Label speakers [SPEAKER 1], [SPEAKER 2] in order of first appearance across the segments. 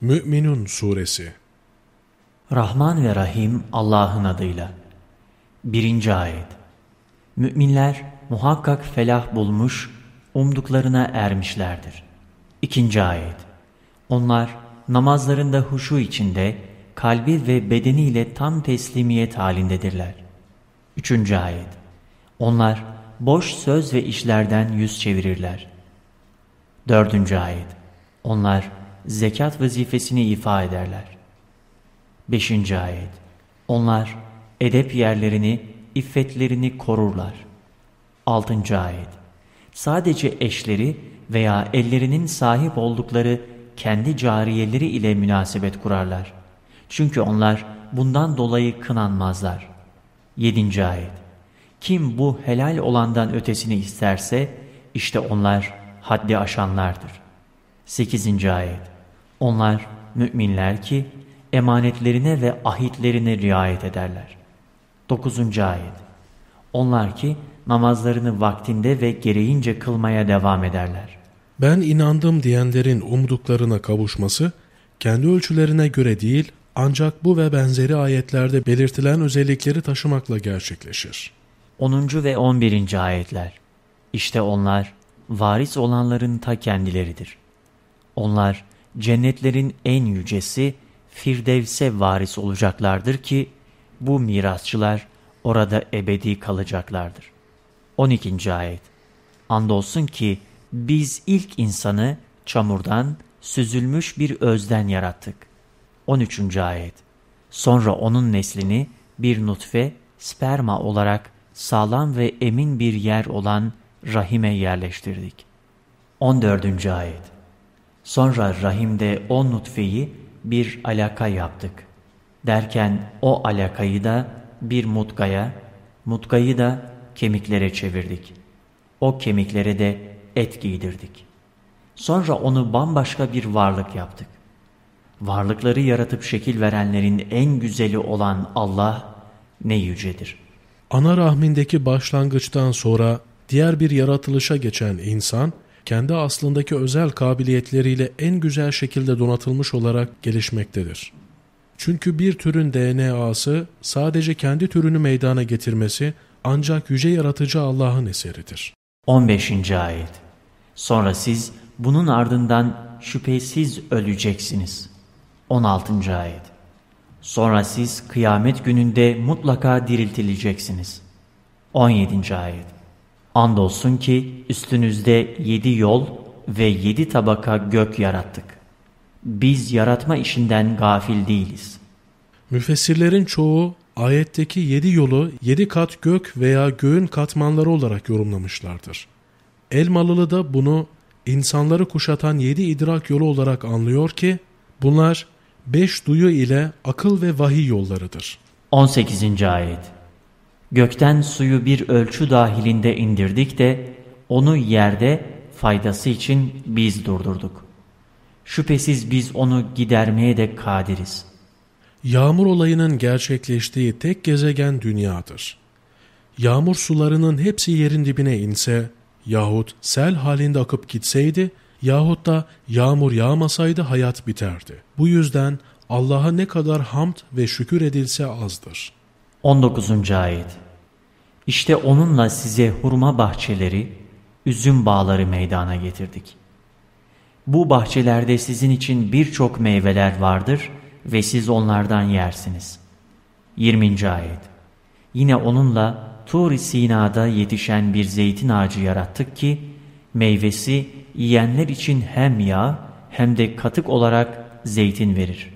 [SPEAKER 1] Mü'minun Suresi
[SPEAKER 2] Rahman ve Rahim Allah'ın adıyla. Birinci ayet. Müminler muhakkak felah bulmuş, umduklarına ermişlerdir. İkinci ayet. Onlar namazlarında huşu içinde, kalbi ve bedeniyle tam teslimiyet halindedirler. Üçüncü ayet. Onlar boş söz ve işlerden yüz çevirirler. Dördüncü ayet. Onlar zekat vazifesini ifa ederler. Beşinci ayet. Onlar edep yerlerini, iffetlerini korurlar. Altıncı ayet. Sadece eşleri veya ellerinin sahip oldukları kendi cariyeleri ile münasebet kurarlar. Çünkü onlar bundan dolayı kınanmazlar. Yedinci ayet. Kim bu helal olandan ötesini isterse işte onlar haddi aşanlardır. Sekizinci ayet. Onlar müminler ki emanetlerine ve ahitlerine riayet ederler. 9. ayet. Onlar ki namazlarını vaktinde ve gereğince kılmaya devam ederler.
[SPEAKER 1] Ben inandım diyenlerin umduklarına kavuşması, kendi ölçülerine göre değil, ancak bu ve benzeri ayetlerde belirtilen özellikleri taşımakla gerçekleşir.
[SPEAKER 2] 10. ve 11. ayetler. İşte onlar, varis olanların ta kendileridir. Onlar, cennetlerin en yücesi Firdevs'e varis olacaklardır ki bu mirasçılar orada ebedi kalacaklardır. 12. ayet Andolsun ki biz ilk insanı çamurdan, süzülmüş bir özden yarattık. 13. ayet Sonra onun neslini bir nutfe, sperma olarak sağlam ve emin bir yer olan rahime yerleştirdik. 14. ayet Sonra rahimde o nutfeyi bir alaka yaptık. Derken o alakayı da bir mutkaya, mutkayı da kemiklere çevirdik. O kemiklere de et giydirdik. Sonra onu bambaşka bir varlık yaptık. Varlıkları yaratıp şekil verenlerin en güzeli olan Allah ne yücedir.
[SPEAKER 1] Ana rahmindeki başlangıçtan sonra diğer bir yaratılışa geçen insan, kendi aslındaki özel kabiliyetleriyle en güzel şekilde donatılmış olarak gelişmektedir. Çünkü bir türün DNA'sı sadece kendi türünü meydana getirmesi ancak yüce yaratıcı Allah'ın eseridir.
[SPEAKER 2] 15. Ayet Sonra siz bunun ardından şüphesiz öleceksiniz. 16. Ayet Sonra siz kıyamet gününde mutlaka diriltileceksiniz. 17. Ayet Andolsun ki üstünüzde yedi yol ve yedi tabaka gök yarattık. Biz yaratma işinden gafil değiliz.
[SPEAKER 1] Müfessirlerin çoğu ayetteki yedi yolu yedi kat gök veya göğün katmanları olarak yorumlamışlardır. Elmalılı da bunu insanları kuşatan yedi idrak yolu olarak anlıyor ki bunlar beş duyu ile akıl ve vahiy yollarıdır.
[SPEAKER 2] 18. Ayet Gökten suyu bir ölçü dahilinde indirdik de onu yerde faydası için biz durdurduk. Şüphesiz biz onu gidermeye de kadiriz.
[SPEAKER 1] Yağmur olayının gerçekleştiği tek gezegen dünyadır. Yağmur sularının hepsi yerin dibine inse yahut sel halinde akıp gitseydi yahut da yağmur yağmasaydı hayat biterdi. Bu yüzden Allah'a ne kadar hamd ve şükür edilse azdır.''
[SPEAKER 2] 19. Ayet İşte onunla size hurma bahçeleri, üzüm bağları meydana getirdik. Bu bahçelerde sizin için birçok meyveler vardır ve siz onlardan yersiniz. 20. Ayet Yine onunla Tur-i Sina'da yetişen bir zeytin ağacı yarattık ki, meyvesi yiyenler için hem yağ hem de katık olarak zeytin verir.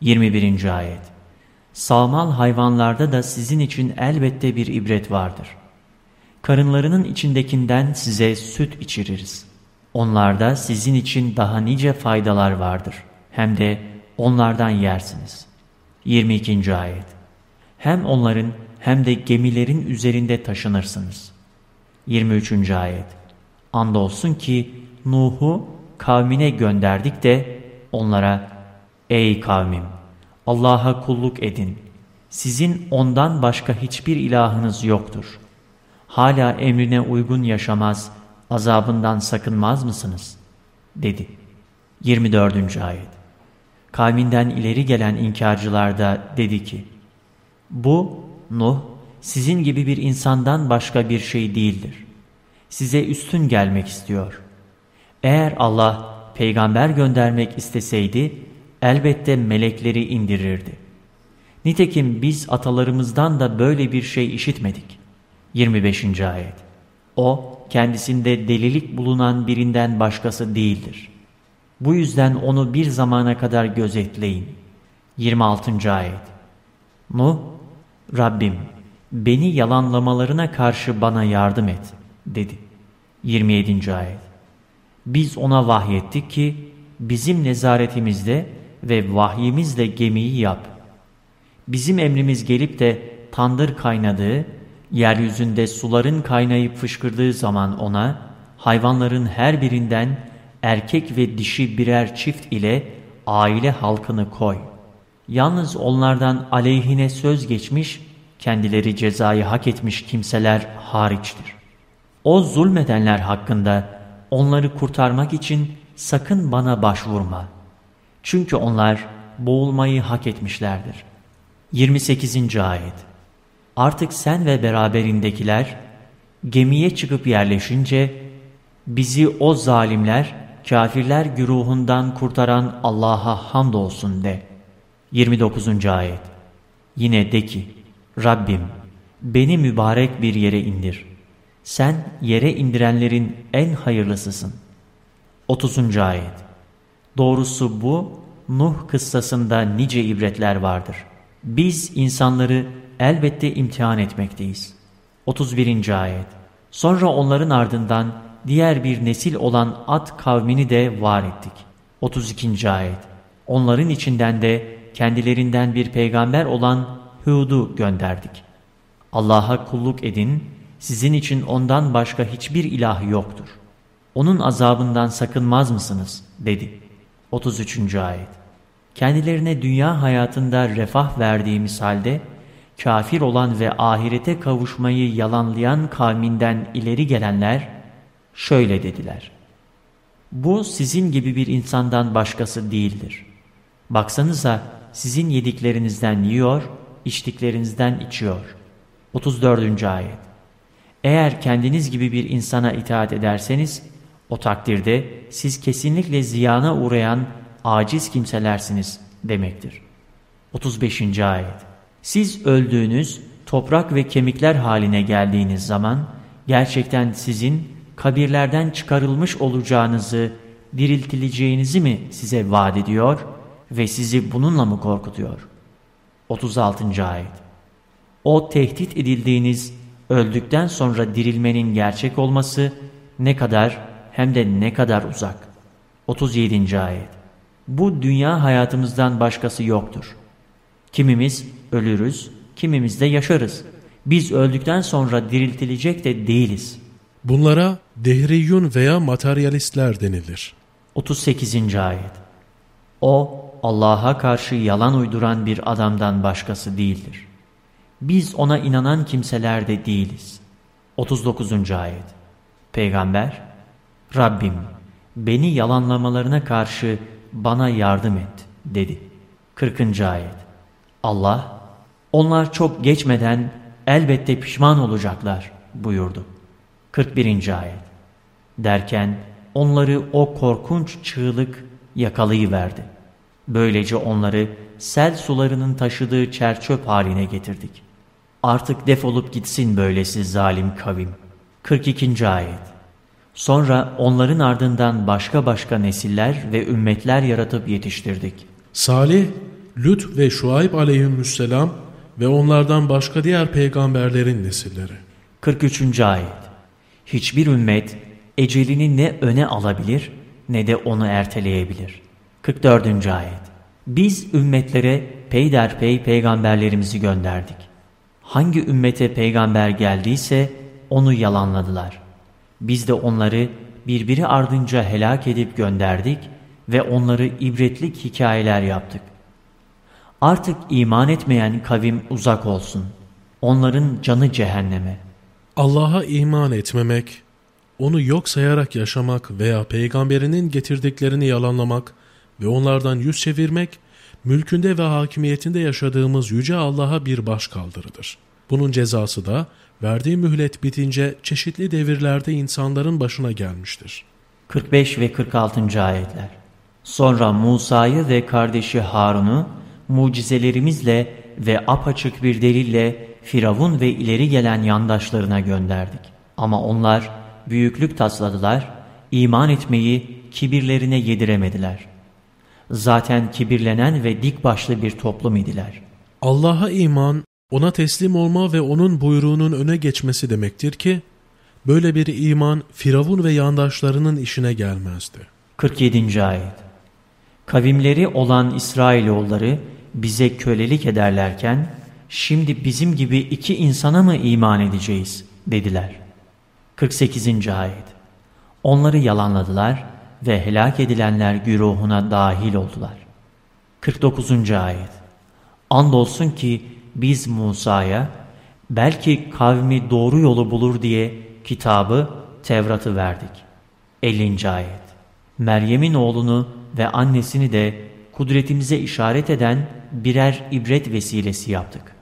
[SPEAKER 2] 21. Ayet Sağmal hayvanlarda da sizin için elbette bir ibret vardır. Karınlarının içindekinden size süt içiririz. Onlarda sizin için daha nice faydalar vardır. Hem de onlardan yersiniz. 22. Ayet Hem onların hem de gemilerin üzerinde taşınırsınız. 23. Ayet Andolsun ki Nuh'u kavmine gönderdik de onlara Ey kavmim! Allah'a kulluk edin. Sizin ondan başka hiçbir ilahınız yoktur. Hala emrine uygun yaşamaz, azabından sakınmaz mısınız? Dedi. 24. Ayet Kavminden ileri gelen inkarcılar da dedi ki, Bu Nuh sizin gibi bir insandan başka bir şey değildir. Size üstün gelmek istiyor. Eğer Allah peygamber göndermek isteseydi elbette melekleri indirirdi. Nitekim biz atalarımızdan da böyle bir şey işitmedik. 25. Ayet O kendisinde delilik bulunan birinden başkası değildir. Bu yüzden onu bir zamana kadar gözetleyin. 26. Ayet Nuh, Rabbim beni yalanlamalarına karşı bana yardım et dedi. 27. Ayet Biz ona vahyettik ki bizim nezaretimizde ve vahyimizle gemiyi yap. Bizim emrimiz gelip de tandır kaynadığı, yeryüzünde suların kaynayıp fışkırdığı zaman ona, hayvanların her birinden erkek ve dişi birer çift ile aile halkını koy. Yalnız onlardan aleyhine söz geçmiş, kendileri cezayı hak etmiş kimseler hariçtir. O zulmedenler hakkında onları kurtarmak için sakın bana başvurma. Çünkü onlar boğulmayı hak etmişlerdir. 28. Ayet Artık sen ve beraberindekiler gemiye çıkıp yerleşince bizi o zalimler, kafirler güruhundan kurtaran Allah'a hamdolsun de. 29. Ayet Yine de ki, Rabbim beni mübarek bir yere indir. Sen yere indirenlerin en hayırlısısın. 30. Ayet Doğrusu bu Nuh kıssasında nice ibretler vardır. Biz insanları elbette imtihan etmekteyiz. 31. Ayet Sonra onların ardından diğer bir nesil olan At kavmini de var ettik. 32. Ayet Onların içinden de kendilerinden bir peygamber olan Hud'u gönderdik. Allah'a kulluk edin, sizin için ondan başka hiçbir ilah yoktur. Onun azabından sakınmaz mısınız? dedi. 33. Ayet Kendilerine dünya hayatında refah verdiğimiz halde, kafir olan ve ahirete kavuşmayı yalanlayan kavminden ileri gelenler şöyle dediler. Bu sizin gibi bir insandan başkası değildir. Baksanıza sizin yediklerinizden yiyor, içtiklerinizden içiyor. 34. Ayet Eğer kendiniz gibi bir insana itaat ederseniz, o takdirde siz kesinlikle ziyana uğrayan aciz kimselersiniz demektir. 35. Ayet Siz öldüğünüz toprak ve kemikler haline geldiğiniz zaman gerçekten sizin kabirlerden çıkarılmış olacağınızı, diriltileceğinizi mi size vaat ediyor ve sizi bununla mı korkutuyor? 36. Ayet O tehdit edildiğiniz öldükten sonra dirilmenin gerçek olması ne kadar hem de ne kadar uzak. 37. Ayet Bu dünya hayatımızdan başkası yoktur. Kimimiz ölürüz, kimimiz de yaşarız. Biz öldükten sonra diriltilecek de değiliz.
[SPEAKER 1] Bunlara dehriyun veya materyalistler denilir.
[SPEAKER 2] 38. Ayet O Allah'a karşı yalan uyduran bir adamdan başkası değildir. Biz ona inanan kimseler de değiliz. 39. Ayet Peygamber, Rabbim beni yalanlamalarına karşı bana yardım et dedi. 40. Ayet Allah, onlar çok geçmeden elbette pişman olacaklar buyurdu. 41. Ayet Derken onları o korkunç çığlık yakalayıverdi. Böylece onları sel sularının taşıdığı çerçöp haline getirdik. Artık defolup gitsin böylesi zalim kavim. 42. Ayet Sonra onların ardından başka başka nesiller ve ümmetler yaratıp yetiştirdik.
[SPEAKER 1] Salih, Lüt ve Şuayb aleyhisselam ve onlardan başka diğer peygamberlerin nesilleri.
[SPEAKER 2] 43. Ayet Hiçbir ümmet ecelini ne öne alabilir ne de onu erteleyebilir. 44. Ayet Biz ümmetlere peyderpey peygamberlerimizi gönderdik. Hangi ümmete peygamber geldiyse onu yalanladılar. Biz de onları birbiri ardınca helak edip gönderdik ve onları ibretlik hikayeler yaptık. Artık iman etmeyen kavim uzak olsun. Onların canı cehenneme.
[SPEAKER 1] Allah'a iman etmemek, onu yok sayarak yaşamak veya peygamberinin getirdiklerini yalanlamak ve onlardan yüz çevirmek, mülkünde ve hakimiyetinde yaşadığımız Yüce Allah'a bir baş kaldırıdır. Bunun cezası da verdiği mühlet bitince çeşitli devirlerde insanların başına gelmiştir.
[SPEAKER 2] 45 ve 46. ayetler Sonra Musa'yı ve kardeşi Harun'u mucizelerimizle ve apaçık bir delille Firavun ve ileri gelen yandaşlarına gönderdik. Ama onlar büyüklük tasladılar, iman etmeyi kibirlerine yediremediler. Zaten kibirlenen ve dik başlı bir toplum idiler.
[SPEAKER 1] Allah'a iman, ona teslim olma ve onun buyruğunun öne geçmesi demektir ki, böyle bir iman Firavun ve yandaşlarının işine gelmezdi.
[SPEAKER 2] 47. Ayet Kavimleri olan İsrailoğulları bize kölelik ederlerken, şimdi bizim gibi iki insana mı iman edeceğiz dediler. 48. Ayet Onları yalanladılar ve helak edilenler güruhuna dahil oldular. 49. Ayet Andolsun ki biz Musa'ya belki kavmi doğru yolu bulur diye kitabı Tevrat'ı verdik. 50. Ayet Meryem'in oğlunu ve annesini de kudretimize işaret eden birer ibret vesilesi yaptık.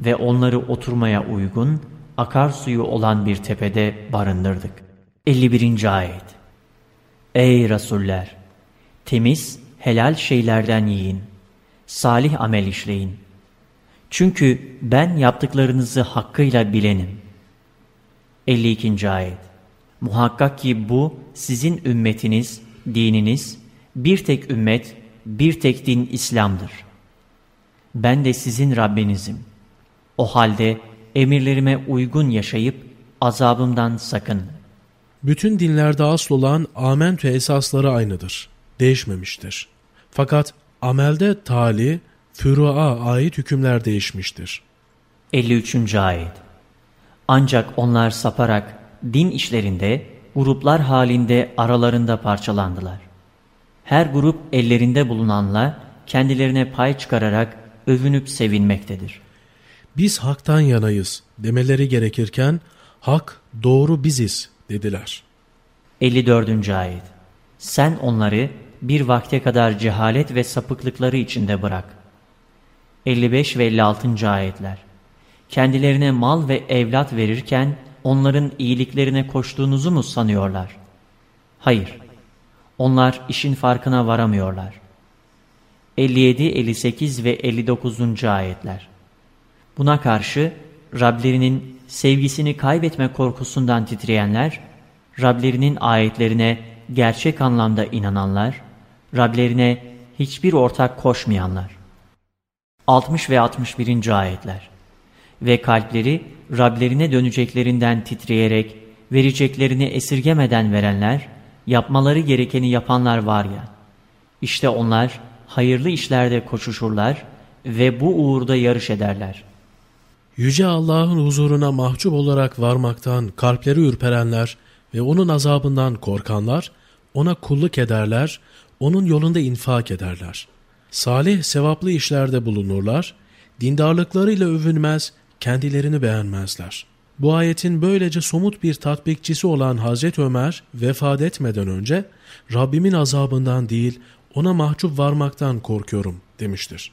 [SPEAKER 2] Ve onları oturmaya uygun, akarsuyu olan bir tepede barındırdık. 51. Ayet Ey Resuller! Temiz, helal şeylerden yiyin. Salih amel işleyin. Çünkü ben yaptıklarınızı hakkıyla bilenim. 52. Ayet Muhakkak ki bu sizin ümmetiniz, dininiz, bir tek ümmet, bir tek din İslam'dır. Ben de sizin Rabbinizim. O halde emirlerime uygun yaşayıp azabımdan sakın.
[SPEAKER 1] Bütün dinlerde asıl olan amentü esasları aynıdır. Değişmemiştir. Fakat amelde tali, füru'a ait hükümler değişmiştir.
[SPEAKER 2] 53. Ayet Ancak onlar saparak din işlerinde gruplar halinde aralarında parçalandılar. Her grup ellerinde bulunanla kendilerine pay çıkararak övünüp sevinmektedir.
[SPEAKER 1] Biz haktan yanayız demeleri gerekirken hak doğru biziz dediler.
[SPEAKER 2] 54. Ayet Sen onları bir vakte kadar cehalet ve sapıklıkları içinde bırak. 55 ve 56. Ayetler Kendilerine mal ve evlat verirken onların iyiliklerine koştuğunuzu mu sanıyorlar? Hayır. Onlar işin farkına varamıyorlar. 57, 58 ve 59. ayetler. Buna karşı Rablerinin sevgisini kaybetme korkusundan titreyenler, Rablerinin ayetlerine gerçek anlamda inananlar, Rablerine hiçbir ortak koşmayanlar. 60 ve 61. ayetler. Ve kalpleri Rablerine döneceklerinden titreyerek, vereceklerini esirgemeden verenler, yapmaları gerekeni yapanlar var ya, işte onlar hayırlı işlerde koşuşurlar ve bu uğurda yarış ederler.
[SPEAKER 1] Yüce Allah'ın huzuruna mahcup olarak varmaktan kalpleri ürperenler ve onun azabından korkanlar, ona kulluk ederler, onun yolunda infak ederler. Salih, sevaplı işlerde bulunurlar, dindarlıklarıyla övünmez, kendilerini beğenmezler. Bu ayetin böylece somut bir tatbikçisi olan Hazreti Ömer vefat etmeden önce Rabbimin azabından değil ona mahcup varmaktan korkuyorum demiştir.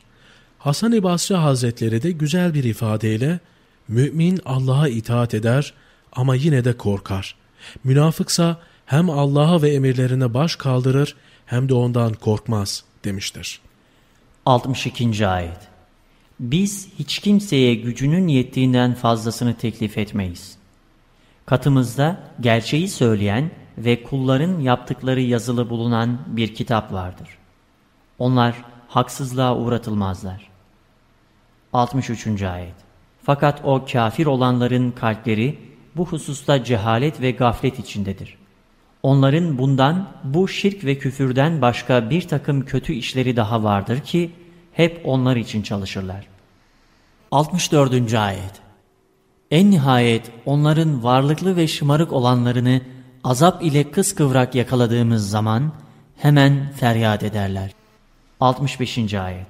[SPEAKER 1] Hasan-ı Basri Hazretleri de güzel bir ifadeyle mümin Allah'a itaat eder ama yine de korkar. Münafıksa hem Allah'a ve emirlerine baş kaldırır hem de ondan korkmaz demiştir.
[SPEAKER 2] 62. Ayet Biz hiç kimseye gücünün yettiğinden fazlasını teklif etmeyiz. Katımızda gerçeği söyleyen ve kulların yaptıkları yazılı bulunan bir kitap vardır. Onlar haksızlığa uğratılmazlar. 63. Ayet Fakat o kafir olanların kalpleri bu hususta cehalet ve gaflet içindedir. Onların bundan, bu şirk ve küfürden başka bir takım kötü işleri daha vardır ki, hep onlar için çalışırlar. 64. Ayet En nihayet onların varlıklı ve şımarık olanlarını azap ile kıskıvrak yakaladığımız zaman hemen feryat ederler. 65. Ayet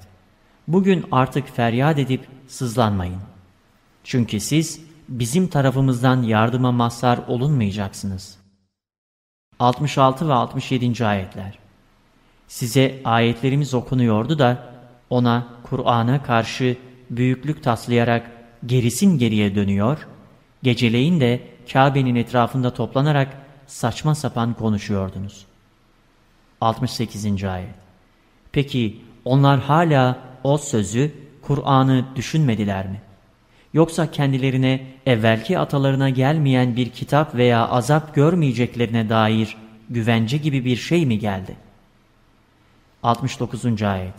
[SPEAKER 2] Bugün artık feryat edip sızlanmayın. Çünkü siz bizim tarafımızdan yardıma mazhar olunmayacaksınız. 66 ve 67. Ayetler Size ayetlerimiz okunuyordu da ona Kur'an'a karşı büyüklük taslayarak gerisin geriye dönüyor, geceleyin de Kabe'nin etrafında toplanarak saçma sapan konuşuyordunuz. 68. Ayet Peki onlar hala o sözü, Kur'an'ı düşünmediler mi? Yoksa kendilerine evvelki atalarına gelmeyen bir kitap veya azap görmeyeceklerine dair güvence gibi bir şey mi geldi? 69. Ayet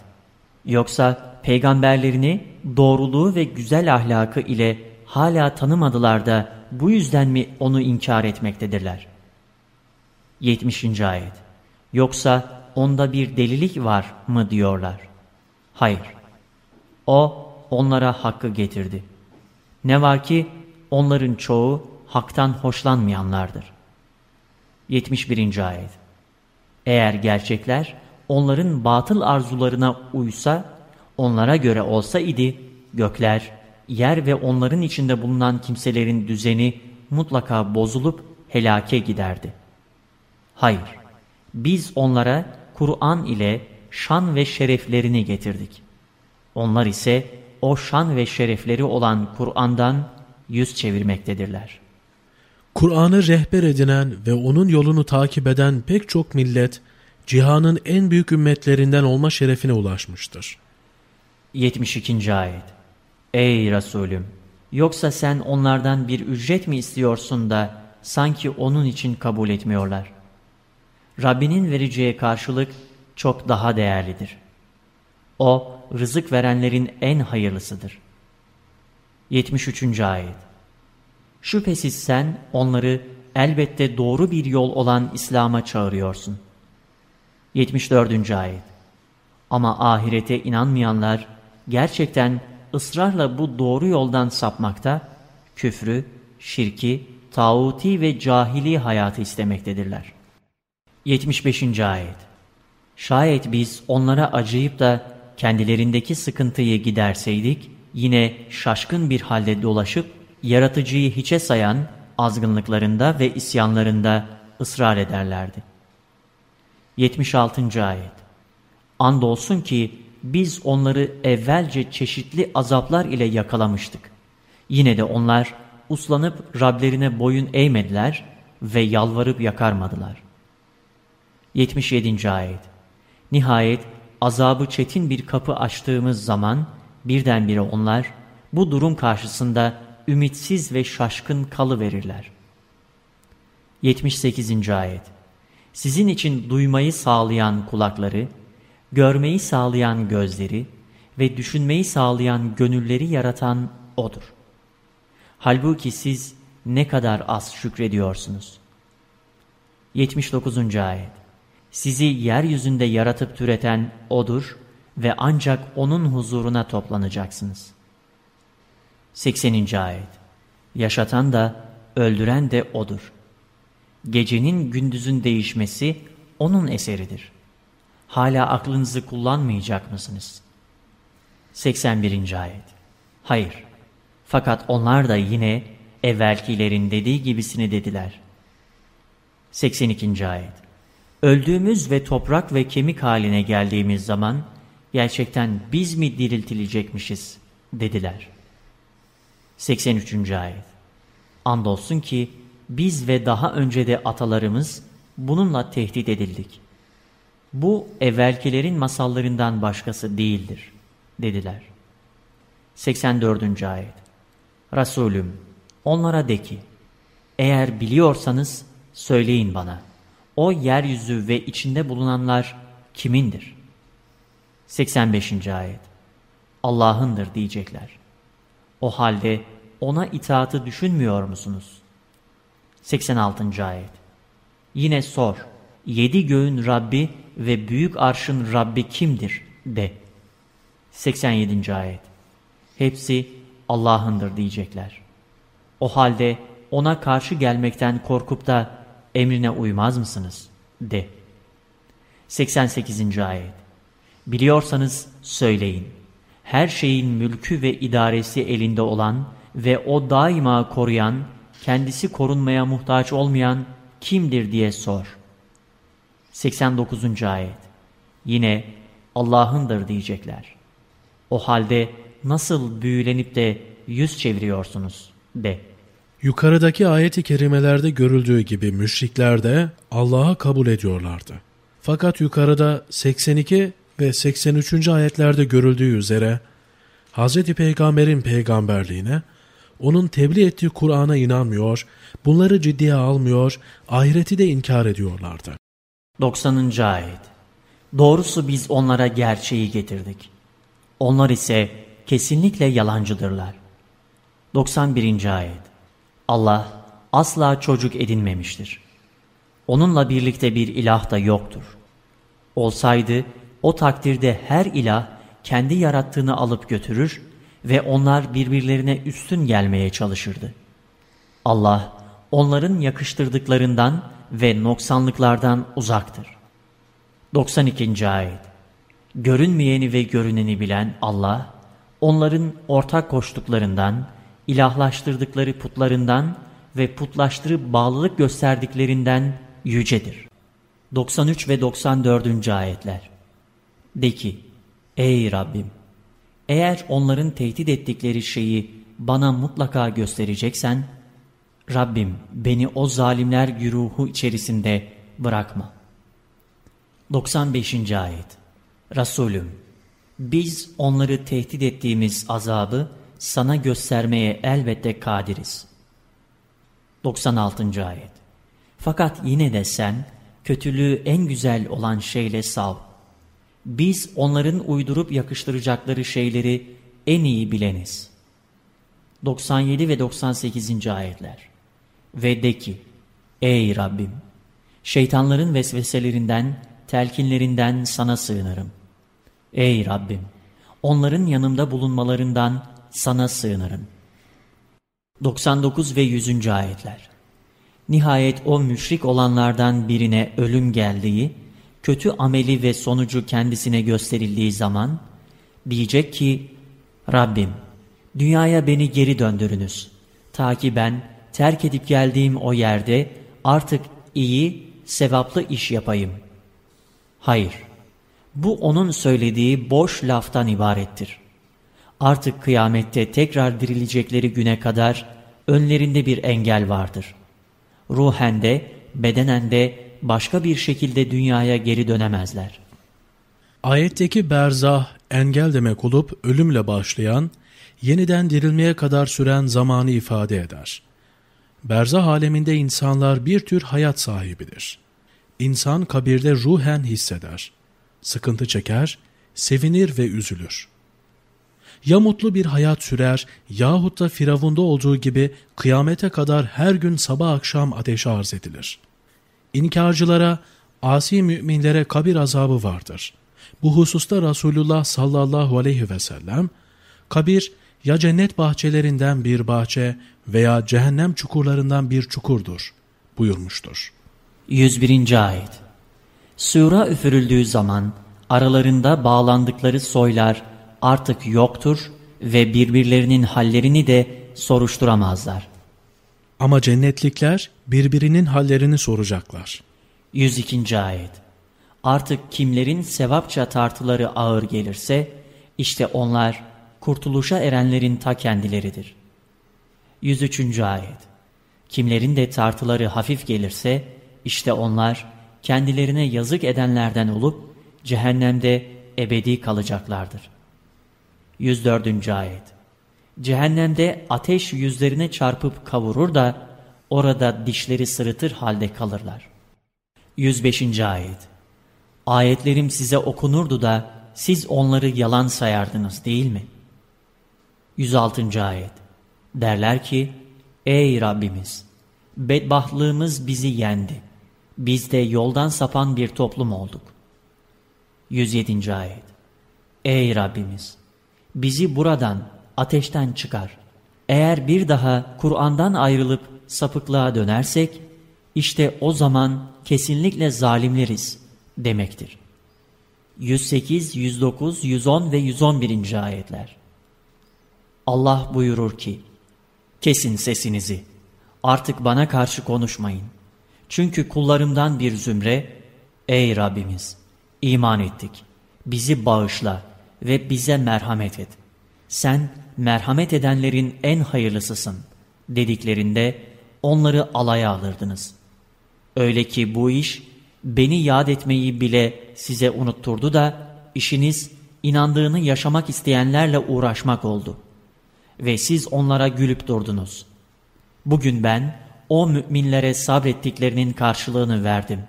[SPEAKER 2] Yoksa peygamberlerini doğruluğu ve güzel ahlakı ile hala tanımadılar da bu yüzden mi onu inkar etmektedirler? 70. Ayet Yoksa onda bir delilik var mı diyorlar? Hayır. O onlara hakkı getirdi. Ne var ki onların çoğu haktan hoşlanmayanlardır. 71. Ayet Eğer gerçekler onların batıl arzularına uysa, onlara göre olsa idi, gökler, yer ve onların içinde bulunan kimselerin düzeni mutlaka bozulup helake giderdi. Hayır, biz onlara Kur'an ile şan ve şereflerini getirdik. Onlar ise o şan ve şerefleri olan Kur'an'dan yüz çevirmektedirler.
[SPEAKER 1] Kur'an'ı rehber edinen ve onun yolunu takip eden pek çok millet, cihanın en büyük ümmetlerinden olma şerefine ulaşmıştır.
[SPEAKER 2] 72. Ayet Ey Resulüm! Yoksa sen onlardan bir ücret mi istiyorsun da sanki onun için kabul etmiyorlar? Rabbinin vereceği karşılık çok daha değerlidir. O, rızık verenlerin en hayırlısıdır. 73. Ayet Şüphesiz sen onları elbette doğru bir yol olan İslam'a çağırıyorsun. 74. Ayet Ama ahirete inanmayanlar gerçekten ısrarla bu doğru yoldan sapmakta, küfrü, şirki, tağuti ve cahili hayatı istemektedirler. 75. Ayet Şayet biz onlara acıyıp da kendilerindeki sıkıntıyı giderseydik, yine şaşkın bir halde dolaşıp, yaratıcıyı hiçe sayan azgınlıklarında ve isyanlarında ısrar ederlerdi. 76. Ayet Andolsun ki biz onları evvelce çeşitli azaplar ile yakalamıştık. Yine de onlar uslanıp Rablerine boyun eğmediler ve yalvarıp yakarmadılar. 77. Ayet Nihayet azabı çetin bir kapı açtığımız zaman birdenbire onlar bu durum karşısında ümitsiz ve şaşkın kalıverirler. 78. Ayet Sizin için duymayı sağlayan kulakları, görmeyi sağlayan gözleri ve düşünmeyi sağlayan gönülleri yaratan O'dur. Halbuki siz ne kadar az şükrediyorsunuz. 79. Ayet sizi yeryüzünde yaratıp türeten O'dur ve ancak O'nun huzuruna toplanacaksınız. 80. Ayet Yaşatan da, öldüren de O'dur. Gecenin gündüzün değişmesi O'nun eseridir. Hala aklınızı kullanmayacak mısınız? 81. Ayet Hayır, fakat onlar da yine evvelkilerin dediği gibisini dediler. 82. Ayet Öldüğümüz ve toprak ve kemik haline geldiğimiz zaman gerçekten biz mi diriltilecekmişiz dediler. 83. Ayet Andolsun ki biz ve daha önce de atalarımız bununla tehdit edildik. Bu evvelkilerin masallarından başkası değildir dediler. 84. Ayet Resulüm onlara de ki eğer biliyorsanız söyleyin bana.'' O yeryüzü ve içinde bulunanlar kimindir? 85. Ayet Allah'ındır diyecekler. O halde ona itaatı düşünmüyor musunuz? 86. Ayet Yine sor, yedi göğün Rabbi ve büyük arşın Rabbi kimdir de. 87. Ayet Hepsi Allah'ındır diyecekler. O halde ona karşı gelmekten korkup da emrine uymaz mısınız? De. 88. Ayet Biliyorsanız söyleyin. Her şeyin mülkü ve idaresi elinde olan ve o daima koruyan, kendisi korunmaya muhtaç olmayan kimdir diye sor. 89. Ayet Yine Allah'ındır diyecekler. O halde nasıl büyülenip de yüz çeviriyorsunuz de.
[SPEAKER 1] Yukarıdaki ayet-i kerimelerde görüldüğü gibi müşrikler de Allah'ı kabul ediyorlardı. Fakat yukarıda 82 ve 83. ayetlerde görüldüğü üzere Hz. Peygamber'in peygamberliğine, onun tebliğ ettiği Kur'an'a inanmıyor, bunları ciddiye almıyor, ahireti de inkar ediyorlardı.
[SPEAKER 2] 90. Ayet Doğrusu biz onlara gerçeği getirdik. Onlar ise kesinlikle yalancıdırlar. 91. Ayet Allah asla çocuk edinmemiştir. Onunla birlikte bir ilah da yoktur. Olsaydı o takdirde her ilah kendi yarattığını alıp götürür ve onlar birbirlerine üstün gelmeye çalışırdı. Allah onların yakıştırdıklarından ve noksanlıklardan uzaktır. 92. Ayet Görünmeyeni ve görüneni bilen Allah, onların ortak koştuklarından, ilahlaştırdıkları putlarından ve putlaştırıp bağlılık gösterdiklerinden yücedir. 93 ve 94. Ayetler De ki, Ey Rabbim! Eğer onların tehdit ettikleri şeyi bana mutlaka göstereceksen, Rabbim beni o zalimler güruhu içerisinde bırakma. 95. Ayet Resulüm, biz onları tehdit ettiğimiz azabı sana göstermeye elbette kadiriz. 96. Ayet Fakat yine de sen kötülüğü en güzel olan şeyle sav. Biz onların uydurup yakıştıracakları şeyleri en iyi bileniz. 97 ve 98. ayetler Ve de ki, Ey Rabbim! Şeytanların vesveselerinden, telkinlerinden sana sığınırım. Ey Rabbim! Onların yanımda bulunmalarından sana sığınırım. 99 ve 100. ayetler Nihayet o müşrik olanlardan birine ölüm geldiği, kötü ameli ve sonucu kendisine gösterildiği zaman, diyecek ki, Rabbim, dünyaya beni geri döndürünüz. Ta ki ben terk edip geldiğim o yerde artık iyi, sevaplı iş yapayım. Hayır, bu onun söylediği boş laftan ibarettir. Artık kıyamette tekrar dirilecekleri güne kadar önlerinde bir engel vardır. Ruhen de, bedenen de başka bir şekilde dünyaya geri dönemezler.
[SPEAKER 1] Ayetteki berzah engel demek olup ölümle başlayan, yeniden dirilmeye kadar süren zamanı ifade eder. Berzah aleminde insanlar bir tür hayat sahibidir. İnsan kabirde ruhen hisseder. Sıkıntı çeker, sevinir ve üzülür. Ya mutlu bir hayat sürer yahut da Firavun'da olduğu gibi kıyamete kadar her gün sabah akşam ateşe arz edilir. İnkarcılara, asi müminlere kabir azabı vardır. Bu hususta Resulullah sallallahu aleyhi ve sellem, kabir ya cennet bahçelerinden bir bahçe veya cehennem çukurlarından bir çukurdur buyurmuştur.
[SPEAKER 2] 101. Ayet Sura üfürüldüğü zaman aralarında bağlandıkları soylar artık yoktur ve birbirlerinin hallerini de soruşturamazlar.
[SPEAKER 1] Ama cennetlikler birbirinin hallerini soracaklar.
[SPEAKER 2] 102. Ayet Artık kimlerin sevapça tartıları ağır gelirse, işte onlar kurtuluşa erenlerin ta kendileridir. 103. Ayet Kimlerin de tartıları hafif gelirse, işte onlar kendilerine yazık edenlerden olup, cehennemde ebedi kalacaklardır. 104. Ayet Cehennemde ateş yüzlerine çarpıp kavurur da orada dişleri sırıtır halde kalırlar. 105. Ayet Ayetlerim size okunurdu da siz onları yalan sayardınız değil mi? 106. Ayet Derler ki, Ey Rabbimiz! Bedbahtlığımız bizi yendi. Biz de yoldan sapan bir toplum olduk. 107. Ayet Ey Rabbimiz! Bizi buradan, ateşten çıkar. Eğer bir daha Kur'an'dan ayrılıp sapıklığa dönersek, işte o zaman kesinlikle zalimleriz demektir. 108, 109, 110 ve 111. ayetler Allah buyurur ki, Kesin sesinizi, artık bana karşı konuşmayın. Çünkü kullarımdan bir zümre, Ey Rabbimiz! iman ettik. Bizi bağışla ve bize merhamet et. Sen merhamet edenlerin en hayırlısısın dediklerinde onları alaya alırdınız. Öyle ki bu iş beni yad etmeyi bile size unutturdu da işiniz inandığını yaşamak isteyenlerle uğraşmak oldu. Ve siz onlara gülüp durdunuz. Bugün ben o müminlere sabrettiklerinin karşılığını verdim.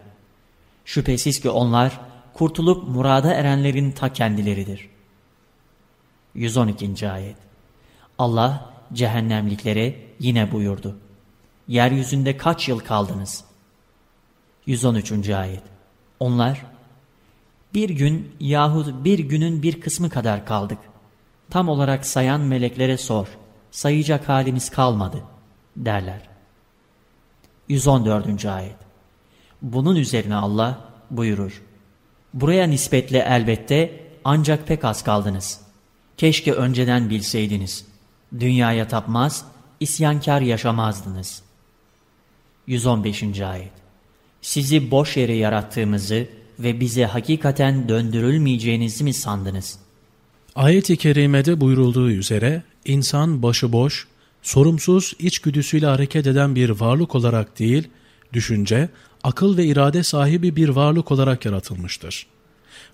[SPEAKER 2] Şüphesiz ki onlar kurtulup murada erenlerin ta kendileridir. 112. Ayet Allah cehennemliklere yine buyurdu. Yeryüzünde kaç yıl kaldınız? 113. Ayet Onlar bir gün yahut bir günün bir kısmı kadar kaldık. Tam olarak sayan meleklere sor. Sayacak halimiz kalmadı derler. 114. Ayet Bunun üzerine Allah buyurur. Buraya nispetle elbette ancak pek az kaldınız. Keşke önceden bilseydiniz. Dünyaya tapmaz, isyankar yaşamazdınız. 115. Ayet Sizi boş yere yarattığımızı ve bize hakikaten döndürülmeyeceğinizi mi sandınız?
[SPEAKER 1] Ayet-i kerimede buyurulduğu üzere insan başıboş, sorumsuz içgüdüsüyle hareket eden bir varlık olarak değil, düşünce, akıl ve irade sahibi bir varlık olarak yaratılmıştır.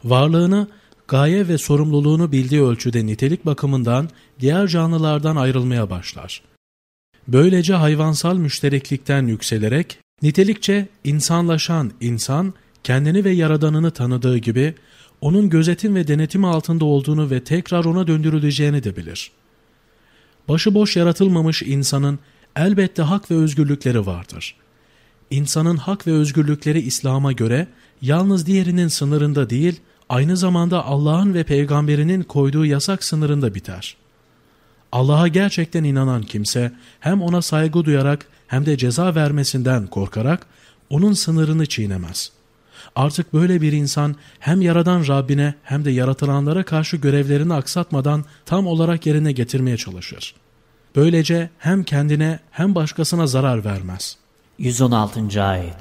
[SPEAKER 1] Varlığını, gaye ve sorumluluğunu bildiği ölçüde nitelik bakımından diğer canlılardan ayrılmaya başlar. Böylece hayvansal müştereklikten yükselerek, nitelikçe insanlaşan insan, kendini ve yaradanını tanıdığı gibi, onun gözetim ve denetimi altında olduğunu ve tekrar ona döndürüleceğini de bilir. Başıboş yaratılmamış insanın elbette hak ve özgürlükleri vardır. İnsanın hak ve özgürlükleri İslam'a göre yalnız diğerinin sınırında değil, aynı zamanda Allah'ın ve peygamberinin koyduğu yasak sınırında biter. Allah'a gerçekten inanan kimse hem ona saygı duyarak hem de ceza vermesinden korkarak onun sınırını çiğnemez. Artık böyle bir insan hem yaradan Rabbine hem de yaratılanlara karşı görevlerini aksatmadan tam olarak yerine getirmeye çalışır. Böylece hem kendine hem başkasına zarar vermez.
[SPEAKER 2] 116. Ayet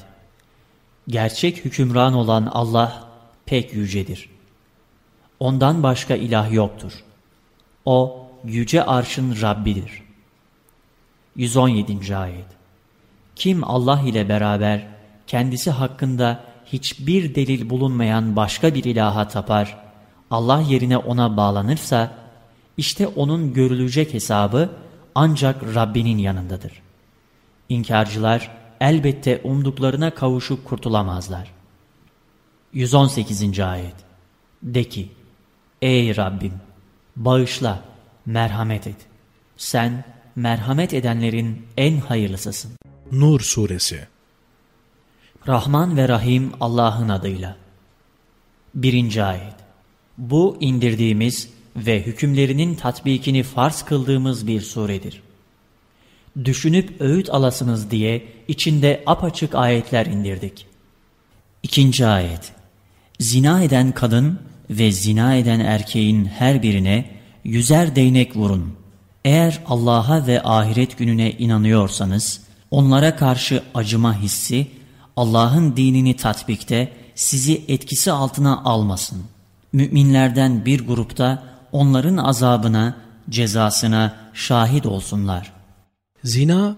[SPEAKER 2] Gerçek hükümran olan Allah pek yücedir. Ondan başka ilah yoktur. O yüce arşın Rabbidir. 117. Ayet Kim Allah ile beraber kendisi hakkında hiçbir delil bulunmayan başka bir ilaha tapar, Allah yerine ona bağlanırsa, işte onun görülecek hesabı ancak Rabbinin yanındadır. İnkarcılar elbette umduklarına kavuşup kurtulamazlar. 118. Ayet De ki, Ey Rabbim! Bağışla, merhamet et. Sen merhamet edenlerin en hayırlısısın.
[SPEAKER 1] Nur Suresi
[SPEAKER 2] Rahman ve Rahim Allah'ın adıyla. 1. Ayet Bu indirdiğimiz ve hükümlerinin tatbikini farz kıldığımız bir suredir. Düşünüp öğüt alasınız diye içinde apaçık ayetler indirdik. 2. Ayet Zina eden kadın ve zina eden erkeğin her birine yüzer değnek vurun. Eğer Allah'a ve ahiret gününe inanıyorsanız onlara karşı acıma hissi Allah'ın dinini tatbikte sizi etkisi altına almasın. Müminlerden bir grupta onların azabına, cezasına şahit olsunlar.
[SPEAKER 1] Zina,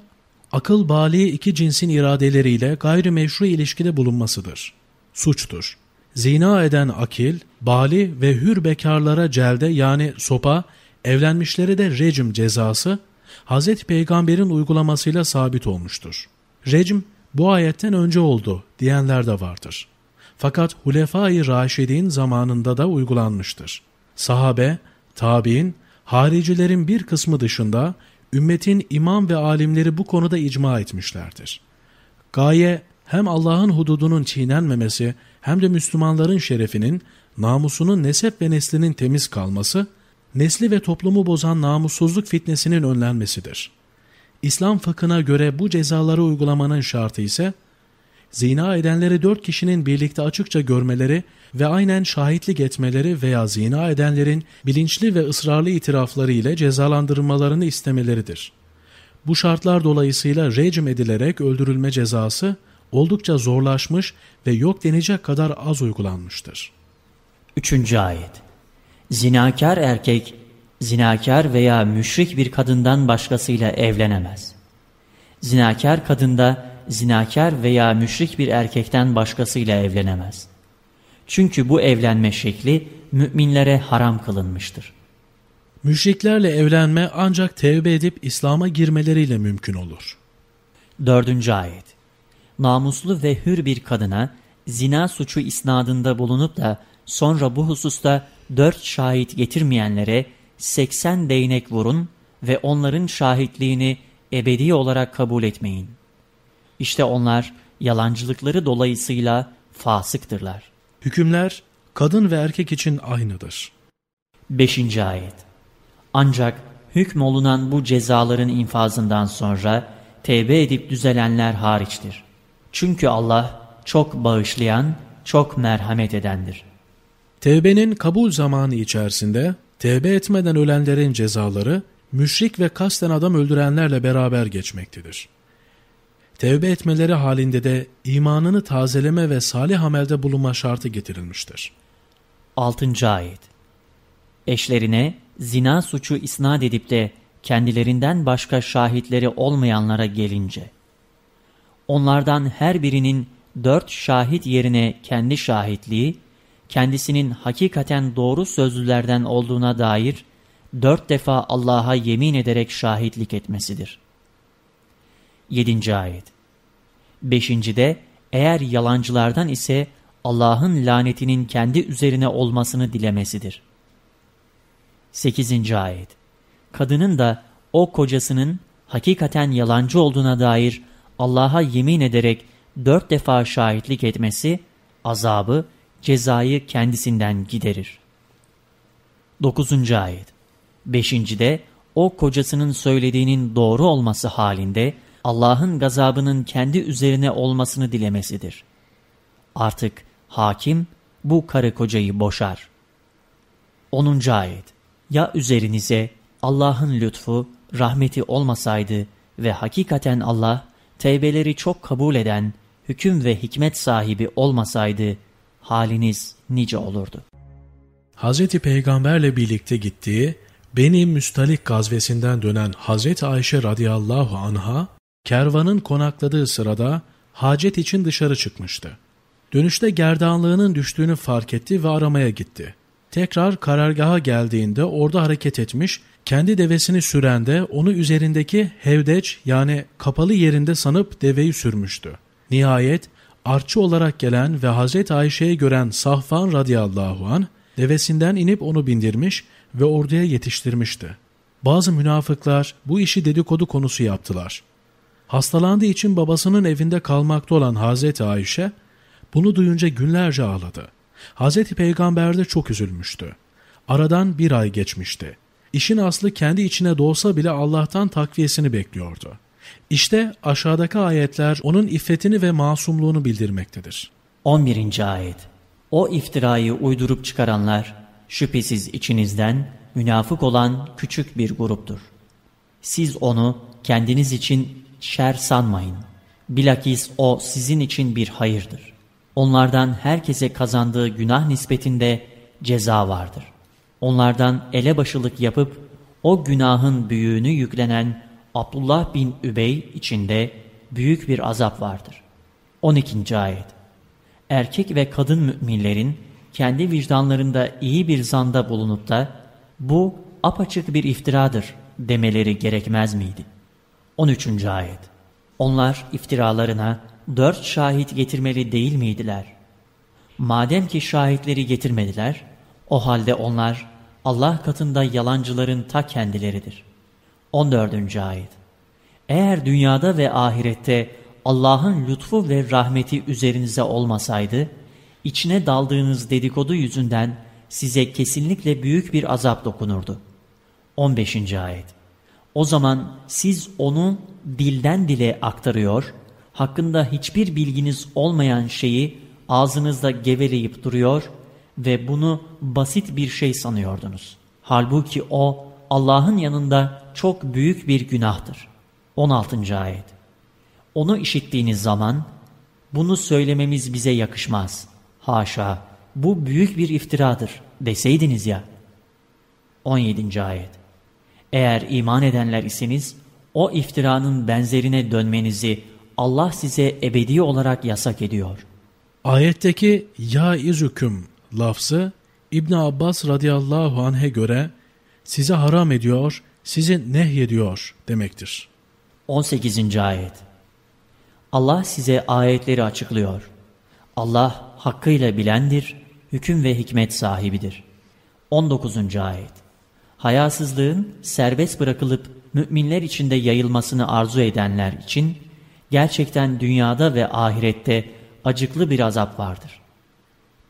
[SPEAKER 1] akıl bali iki cinsin iradeleriyle gayrimeşru ilişkide bulunmasıdır. Suçtur. Zina eden akil, bali ve hür bekarlara celde yani sopa, evlenmişlere de recm cezası, Hz. Peygamber'in uygulamasıyla sabit olmuştur. Recm, bu ayetten önce oldu diyenler de vardır. Fakat Hulefai Raşidin zamanında da uygulanmıştır. Sahabe, tabi'in, haricilerin bir kısmı dışında ümmetin imam ve alimleri bu konuda icma etmişlerdir. Gaye hem Allah'ın hududunun çiğnenmemesi hem de Müslümanların şerefinin, namusunun nesep ve neslinin temiz kalması, nesli ve toplumu bozan namussuzluk fitnesinin önlenmesidir. İslam fıkhına göre bu cezaları uygulamanın şartı ise, zina edenleri dört kişinin birlikte açıkça görmeleri ve aynen şahitlik etmeleri veya zina edenlerin bilinçli ve ısrarlı itirafları ile cezalandırılmalarını istemeleridir. Bu şartlar dolayısıyla rejim edilerek öldürülme cezası oldukça zorlaşmış ve yok denecek kadar az uygulanmıştır.
[SPEAKER 2] Üçüncü ayet. Zinakar erkek, zinakar veya müşrik bir kadından başkasıyla evlenemez. Zinakar kadın da zinakar veya müşrik bir erkekten başkasıyla evlenemez. Çünkü bu evlenme şekli müminlere haram kılınmıştır.
[SPEAKER 1] Müşriklerle evlenme ancak tevbe edip İslam'a girmeleriyle mümkün olur.
[SPEAKER 2] Dördüncü ayet. Namuslu ve hür bir kadına zina suçu isnadında bulunup da sonra bu hususta dört şahit getirmeyenlere 80 değnek vurun ve onların şahitliğini ebedi olarak kabul etmeyin. İşte onlar yalancılıkları dolayısıyla fasıktırlar.
[SPEAKER 1] Hükümler kadın ve erkek için aynıdır.
[SPEAKER 2] 5. Ayet Ancak hükmolunan bu cezaların infazından sonra tevbe edip düzelenler hariçtir. Çünkü Allah çok bağışlayan, çok merhamet edendir.
[SPEAKER 1] Tevbenin kabul zamanı içerisinde tevbe etmeden ölenlerin cezaları müşrik ve kasten adam öldürenlerle beraber geçmektedir. Tevbe etmeleri halinde de imanını tazeleme ve salih amelde bulunma şartı getirilmiştir.
[SPEAKER 2] 6. Ayet Eşlerine zina suçu isnat edip de kendilerinden başka şahitleri olmayanlara gelince, onlardan her birinin dört şahit yerine kendi şahitliği, kendisinin hakikaten doğru sözlülerden olduğuna dair dört defa Allah'a yemin ederek şahitlik etmesidir. 7. Ayet 5. de eğer yalancılardan ise Allah'ın lanetinin kendi üzerine olmasını dilemesidir. 8. Ayet Kadının da o kocasının hakikaten yalancı olduğuna dair Allah'a yemin ederek dört defa şahitlik etmesi azabı, cezayı kendisinden giderir. 9. Ayet 5. de o kocasının söylediğinin doğru olması halinde Allah'ın gazabının kendi üzerine olmasını dilemesidir. Artık hakim bu karı kocayı boşar. 10. Ayet Ya üzerinize Allah'ın lütfu, rahmeti olmasaydı ve hakikaten Allah tevbeleri çok kabul eden, hüküm ve hikmet sahibi olmasaydı haliniz nice olurdu.
[SPEAKER 1] Hz. Peygamberle birlikte gittiği Beni Müstalik gazvesinden dönen Hz. Ayşe radıyallahu anha, kervanın konakladığı sırada hacet için dışarı çıkmıştı. Dönüşte gerdanlığının düştüğünü fark etti ve aramaya gitti. Tekrar karargaha geldiğinde orada hareket etmiş, kendi devesini süren de onu üzerindeki hevdeç yani kapalı yerinde sanıp deveyi sürmüştü. Nihayet artçı olarak gelen ve Hazreti Ayşe'yi gören Sahfan radıyallahu an devesinden inip onu bindirmiş ve orduya yetiştirmişti. Bazı münafıklar bu işi dedikodu konusu yaptılar. Hastalandığı için babasının evinde kalmakta olan Hazreti Ayşe bunu duyunca günlerce ağladı. Hazreti Peygamber de çok üzülmüştü. Aradan bir ay geçmişti. İşin aslı kendi içine doğsa bile Allah'tan takviyesini bekliyordu. İşte aşağıdaki ayetler onun iffetini ve masumluğunu bildirmektedir.
[SPEAKER 2] 11. Ayet O iftirayı uydurup çıkaranlar şüphesiz içinizden münafık olan küçük bir gruptur. Siz onu kendiniz için şer sanmayın. Bilakis o sizin için bir hayırdır. Onlardan herkese kazandığı günah nispetinde ceza vardır. Onlardan elebaşılık yapıp o günahın büyüğünü yüklenen Abdullah bin Übey içinde büyük bir azap vardır. 12. Ayet Erkek ve kadın müminlerin kendi vicdanlarında iyi bir zanda bulunup da bu apaçık bir iftiradır demeleri gerekmez miydi? 13. Ayet Onlar iftiralarına dört şahit getirmeli değil miydiler? Madem ki şahitleri getirmediler, o halde onlar Allah katında yalancıların ta kendileridir. 14. Ayet Eğer dünyada ve ahirette Allah'ın lütfu ve rahmeti üzerinize olmasaydı, içine daldığınız dedikodu yüzünden size kesinlikle büyük bir azap dokunurdu. 15. Ayet O zaman siz onu dilden dile aktarıyor, hakkında hiçbir bilginiz olmayan şeyi ağzınızda geveleyip duruyor ve bunu basit bir şey sanıyordunuz. Halbuki o Allah'ın yanında çok büyük bir günahtır. 16. Ayet Onu işittiğiniz zaman bunu söylememiz bize yakışmaz. Haşa bu büyük bir iftiradır deseydiniz ya. 17. Ayet Eğer iman edenler iseniz o iftiranın benzerine dönmenizi Allah size ebedi olarak yasak ediyor.
[SPEAKER 1] Ayetteki ya izüküm lafzı İbn Abbas radıyallahu anh'e göre size haram ediyor, sizi nehyediyor demektir.
[SPEAKER 2] 18. Ayet Allah size ayetleri açıklıyor. Allah hakkıyla bilendir, hüküm ve hikmet sahibidir. 19. Ayet Hayasızlığın serbest bırakılıp müminler içinde yayılmasını arzu edenler için gerçekten dünyada ve ahirette acıklı bir azap vardır.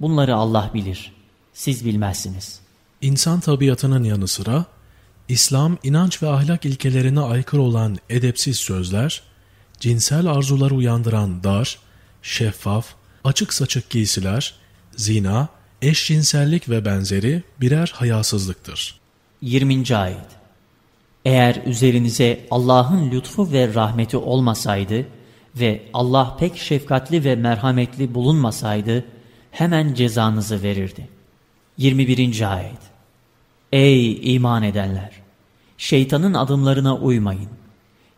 [SPEAKER 2] Bunları Allah bilir, siz bilmezsiniz.
[SPEAKER 1] İnsan tabiatının yanı sıra, İslam inanç ve ahlak ilkelerine aykırı olan edepsiz sözler, cinsel arzuları uyandıran dar, şeffaf, açık saçık giysiler, zina, eşcinsellik ve benzeri birer hayasızlıktır.
[SPEAKER 2] 20. Ayet Eğer üzerinize Allah'ın lütfu ve rahmeti olmasaydı ve Allah pek şefkatli ve merhametli bulunmasaydı hemen cezanızı verirdi. 21. Ayet Ey iman edenler! Şeytanın adımlarına uymayın.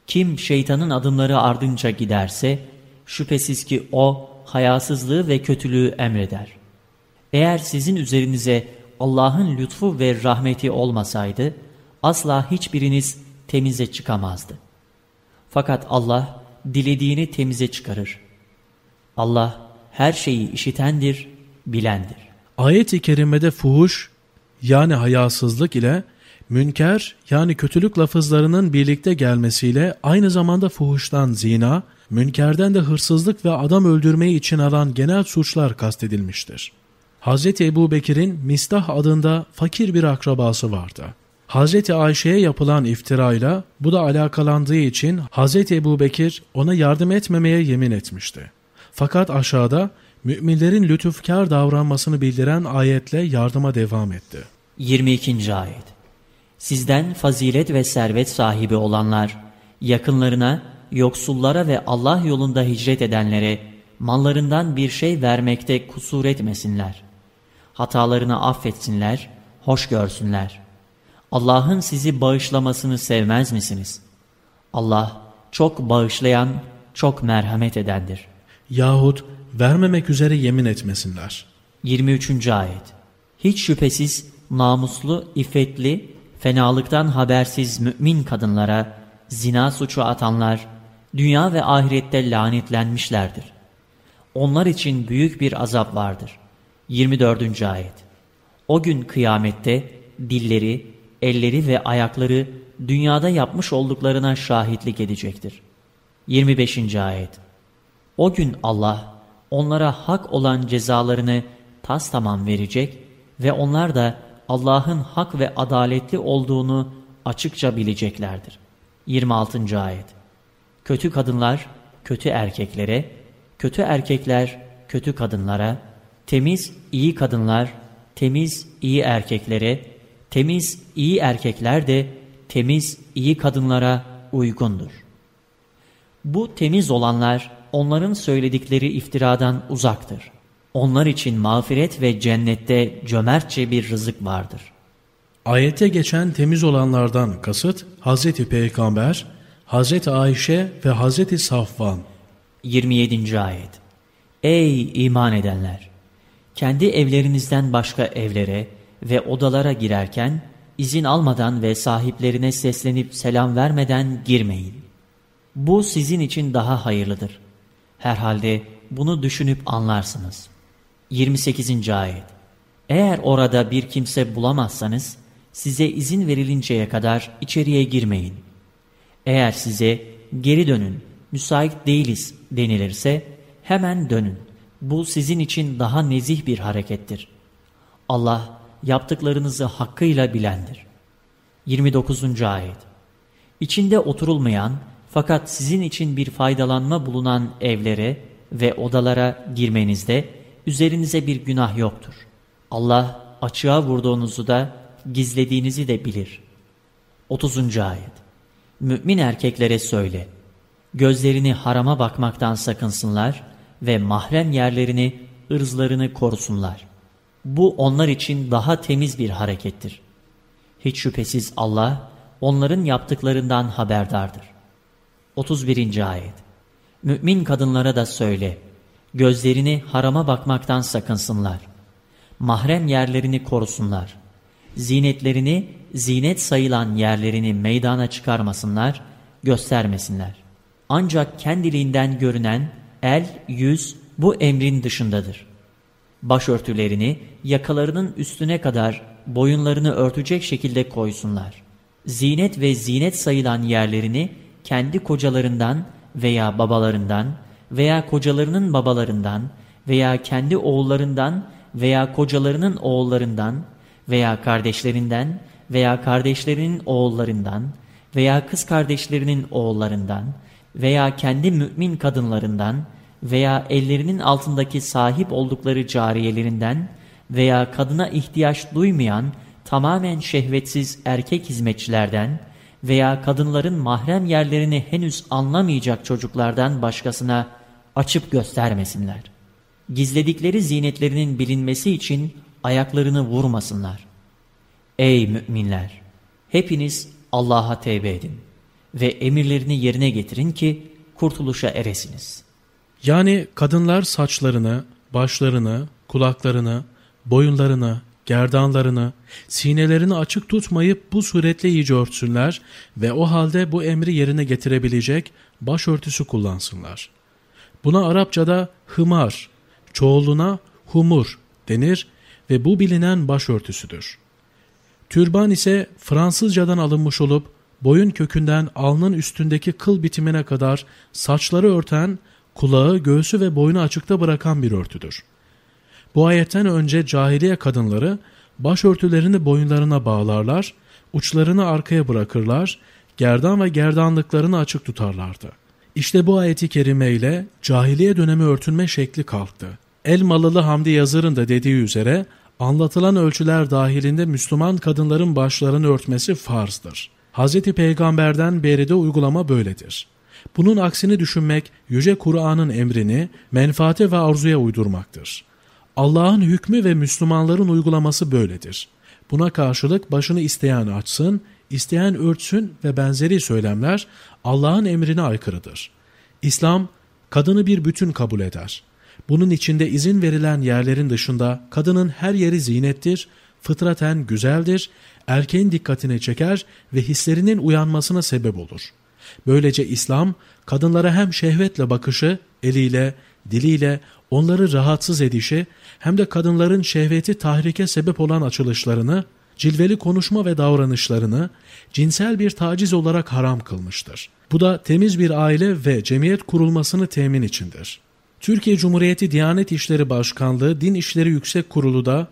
[SPEAKER 2] Kim şeytanın adımları ardınca giderse şüphesiz ki o hayasızlığı ve kötülüğü emreder. Eğer sizin üzerinize Allah'ın lütfu ve rahmeti olmasaydı asla hiçbiriniz temize çıkamazdı. Fakat Allah dilediğini temize çıkarır. Allah her şeyi işitendir, bilendir.
[SPEAKER 1] Ayet-i kerimede fuhuş yani hayasızlık ile münker yani kötülük lafızlarının birlikte gelmesiyle aynı zamanda fuhuştan zina, münkerden de hırsızlık ve adam öldürmeyi için alan genel suçlar kastedilmiştir. Hz. Ebu Bekir'in Mistah adında fakir bir akrabası vardı. Hz. Ayşe'ye yapılan iftirayla bu da alakalandığı için Hz. Ebu Bekir ona yardım etmemeye yemin etmişti. Fakat aşağıda müminlerin lütufkar davranmasını bildiren ayetle yardıma devam etti.
[SPEAKER 2] 22. Ayet Sizden fazilet ve servet sahibi olanlar, yakınlarına, yoksullara ve Allah yolunda hicret edenlere mallarından bir şey vermekte kusur etmesinler. Hatalarını affetsinler, hoş görsünler. Allah'ın sizi bağışlamasını sevmez misiniz? Allah çok bağışlayan, çok merhamet edendir.
[SPEAKER 1] Yahut vermemek üzere yemin etmesinler.
[SPEAKER 2] 23. Ayet Hiç şüphesiz namuslu, iffetli, fenalıktan habersiz mümin kadınlara zina suçu atanlar, dünya ve ahirette lanetlenmişlerdir. Onlar için büyük bir azap vardır. 24. Ayet O gün kıyamette dilleri, elleri ve ayakları dünyada yapmış olduklarına şahitlik edecektir. 25. Ayet O gün Allah onlara hak olan cezalarını tas tamam verecek ve onlar da Allah'ın hak ve adaletli olduğunu açıkça bileceklerdir. 26. Ayet Kötü kadınlar kötü erkeklere, kötü erkekler kötü kadınlara, temiz iyi kadınlar temiz iyi erkeklere, temiz iyi erkekler de temiz iyi kadınlara uygundur. Bu temiz olanlar onların söyledikleri iftiradan uzaktır. Onlar için mağfiret ve cennette cömertçe bir rızık vardır.
[SPEAKER 1] Ayete geçen temiz olanlardan kasıt Hazreti Peygamber, Hazreti Ayşe ve Hazreti Safvan.
[SPEAKER 2] 27. Ayet Ey iman edenler! Kendi evlerinizden başka evlere ve odalara girerken izin almadan ve sahiplerine seslenip selam vermeden girmeyin. Bu sizin için daha hayırlıdır. Herhalde bunu düşünüp anlarsınız. 28. Ayet Eğer orada bir kimse bulamazsanız size izin verilinceye kadar içeriye girmeyin. Eğer size geri dönün, müsait değiliz denilirse hemen dönün. Bu sizin için daha nezih bir harekettir. Allah yaptıklarınızı hakkıyla bilendir. 29. Ayet İçinde oturulmayan fakat sizin için bir faydalanma bulunan evlere ve odalara girmenizde üzerinize bir günah yoktur. Allah açığa vurduğunuzu da gizlediğinizi de bilir. 30. Ayet Mümin erkeklere söyle, gözlerini harama bakmaktan sakınsınlar ve mahrem yerlerini, ırzlarını korusunlar. Bu onlar için daha temiz bir harekettir. Hiç şüphesiz Allah onların yaptıklarından haberdardır. 31. Ayet Mümin kadınlara da söyle, gözlerini harama bakmaktan sakınsınlar. Mahrem yerlerini korusunlar. Zinetlerini, zinet sayılan yerlerini meydana çıkarmasınlar, göstermesinler. Ancak kendiliğinden görünen el, yüz bu emrin dışındadır. Başörtülerini yakalarının üstüne kadar boyunlarını örtecek şekilde koysunlar. Zinet ve zinet sayılan yerlerini kendi kocalarından veya babalarından veya kocalarının babalarından veya kendi oğullarından veya kocalarının oğullarından veya kardeşlerinden veya kardeşlerinin oğullarından veya kız kardeşlerinin oğullarından veya kendi mümin kadınlarından veya ellerinin altındaki sahip oldukları cariyelerinden veya kadına ihtiyaç duymayan tamamen şehvetsiz erkek hizmetçilerden veya kadınların mahrem yerlerini henüz anlamayacak çocuklardan başkasına açıp göstermesinler. Gizledikleri zinetlerinin bilinmesi için ayaklarını vurmasınlar. Ey müminler! Hepiniz Allah'a tevbe edin ve emirlerini yerine getirin ki kurtuluşa eresiniz.
[SPEAKER 1] Yani kadınlar saçlarını, başlarını, kulaklarını, boyunlarını, gerdanlarını, sinelerini açık tutmayıp bu suretle iyice örtsünler ve o halde bu emri yerine getirebilecek başörtüsü kullansınlar. Buna Arapçada hımar, çoğuluna humur denir ve bu bilinen başörtüsüdür. Türban ise Fransızcadan alınmış olup boyun kökünden alnın üstündeki kıl bitimine kadar saçları örten, kulağı, göğsü ve boynu açıkta bırakan bir örtüdür. Bu ayetten önce cahiliye kadınları başörtülerini boyunlarına bağlarlar, uçlarını arkaya bırakırlar, gerdan ve gerdanlıklarını açık tutarlardı. İşte bu ayeti kerime ile cahiliye dönemi örtünme şekli kalktı. Elmalılı Hamdi Yazır'ın da dediği üzere anlatılan ölçüler dahilinde Müslüman kadınların başlarını örtmesi farzdır. Hz. Peygamberden beri de uygulama böyledir. Bunun aksini düşünmek Yüce Kur'an'ın emrini menfaate ve arzuya uydurmaktır. Allah'ın hükmü ve Müslümanların uygulaması böyledir. Buna karşılık başını isteyen açsın, isteyen örtsün ve benzeri söylemler Allah'ın emrine aykırıdır. İslam, kadını bir bütün kabul eder. Bunun içinde izin verilen yerlerin dışında kadının her yeri zinettir, fıtraten güzeldir, erkeğin dikkatini çeker ve hislerinin uyanmasına sebep olur. Böylece İslam, kadınlara hem şehvetle bakışı, eliyle, diliyle onları rahatsız edişi hem de kadınların şehveti tahrike sebep olan açılışlarını, cilveli konuşma ve davranışlarını cinsel bir taciz olarak haram kılmıştır. Bu da temiz bir aile ve cemiyet kurulmasını temin içindir. Türkiye Cumhuriyeti Diyanet İşleri Başkanlığı Din İşleri Yüksek Kurulu da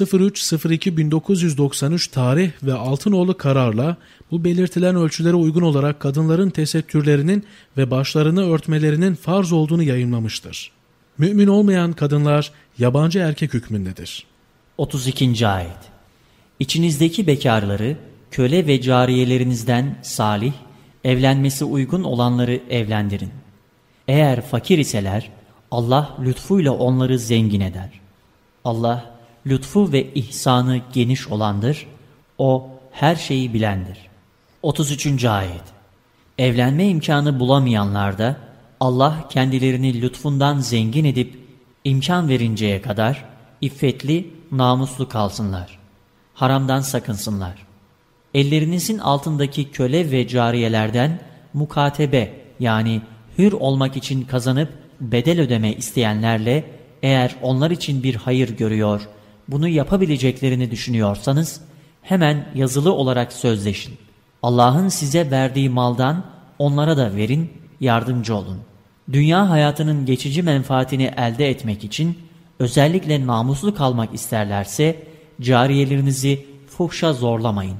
[SPEAKER 1] 03.02.1993 tarih ve Altınoğlu kararla bu belirtilen ölçülere uygun olarak kadınların tesettürlerinin ve başlarını örtmelerinin farz olduğunu yayınlamıştır. Mümin olmayan kadınlar yabancı erkek hükmündedir.
[SPEAKER 2] 32. Ayet İçinizdeki bekarları, köle ve cariyelerinizden salih, evlenmesi uygun olanları evlendirin. Eğer fakir iseler, Allah lütfuyla onları zengin eder. Allah lütfu ve ihsanı geniş olandır, O her şeyi bilendir. 33. Ayet Evlenme imkanı bulamayanlar da Allah kendilerini lütfundan zengin edip imkan verinceye kadar iffetli, namuslu kalsınlar. Haramdan sakınsınlar. Ellerinizin altındaki köle ve cariyelerden mukatebe yani hür olmak için kazanıp bedel ödeme isteyenlerle eğer onlar için bir hayır görüyor, bunu yapabileceklerini düşünüyorsanız hemen yazılı olarak sözleşin. Allah'ın size verdiği maldan onlara da verin, yardımcı olun. Dünya hayatının geçici menfaatini elde etmek için özellikle namuslu kalmak isterlerse cariyelerinizi fuhşa zorlamayın.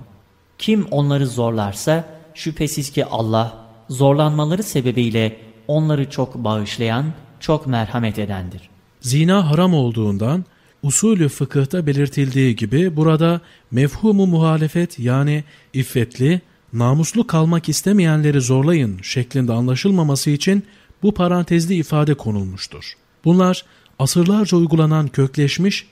[SPEAKER 2] Kim onları zorlarsa şüphesiz ki Allah zorlanmaları sebebiyle onları çok bağışlayan, çok merhamet edendir.
[SPEAKER 1] Zina haram olduğundan usulü fıkıhta belirtildiği gibi burada mefhumu muhalefet yani iffetli, namuslu kalmak istemeyenleri zorlayın şeklinde anlaşılmaması için bu parantezli ifade konulmuştur. Bunlar asırlarca uygulanan kökleşmiş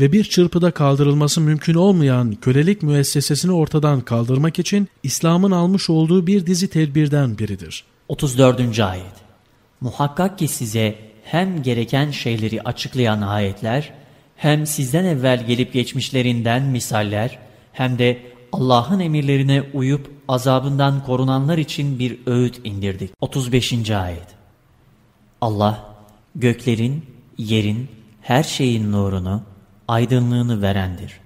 [SPEAKER 1] ve bir çırpıda kaldırılması mümkün olmayan kölelik müessesesini ortadan kaldırmak için İslam'ın almış olduğu bir dizi tedbirden biridir.
[SPEAKER 2] 34. Ayet Muhakkak ki size hem gereken şeyleri açıklayan ayetler, hem sizden evvel gelip geçmişlerinden misaller, hem de Allah'ın emirlerine uyup azabından korunanlar için bir öğüt indirdik. 35. Ayet Allah, göklerin, yerin, her şeyin nurunu, aydınlığını verendir.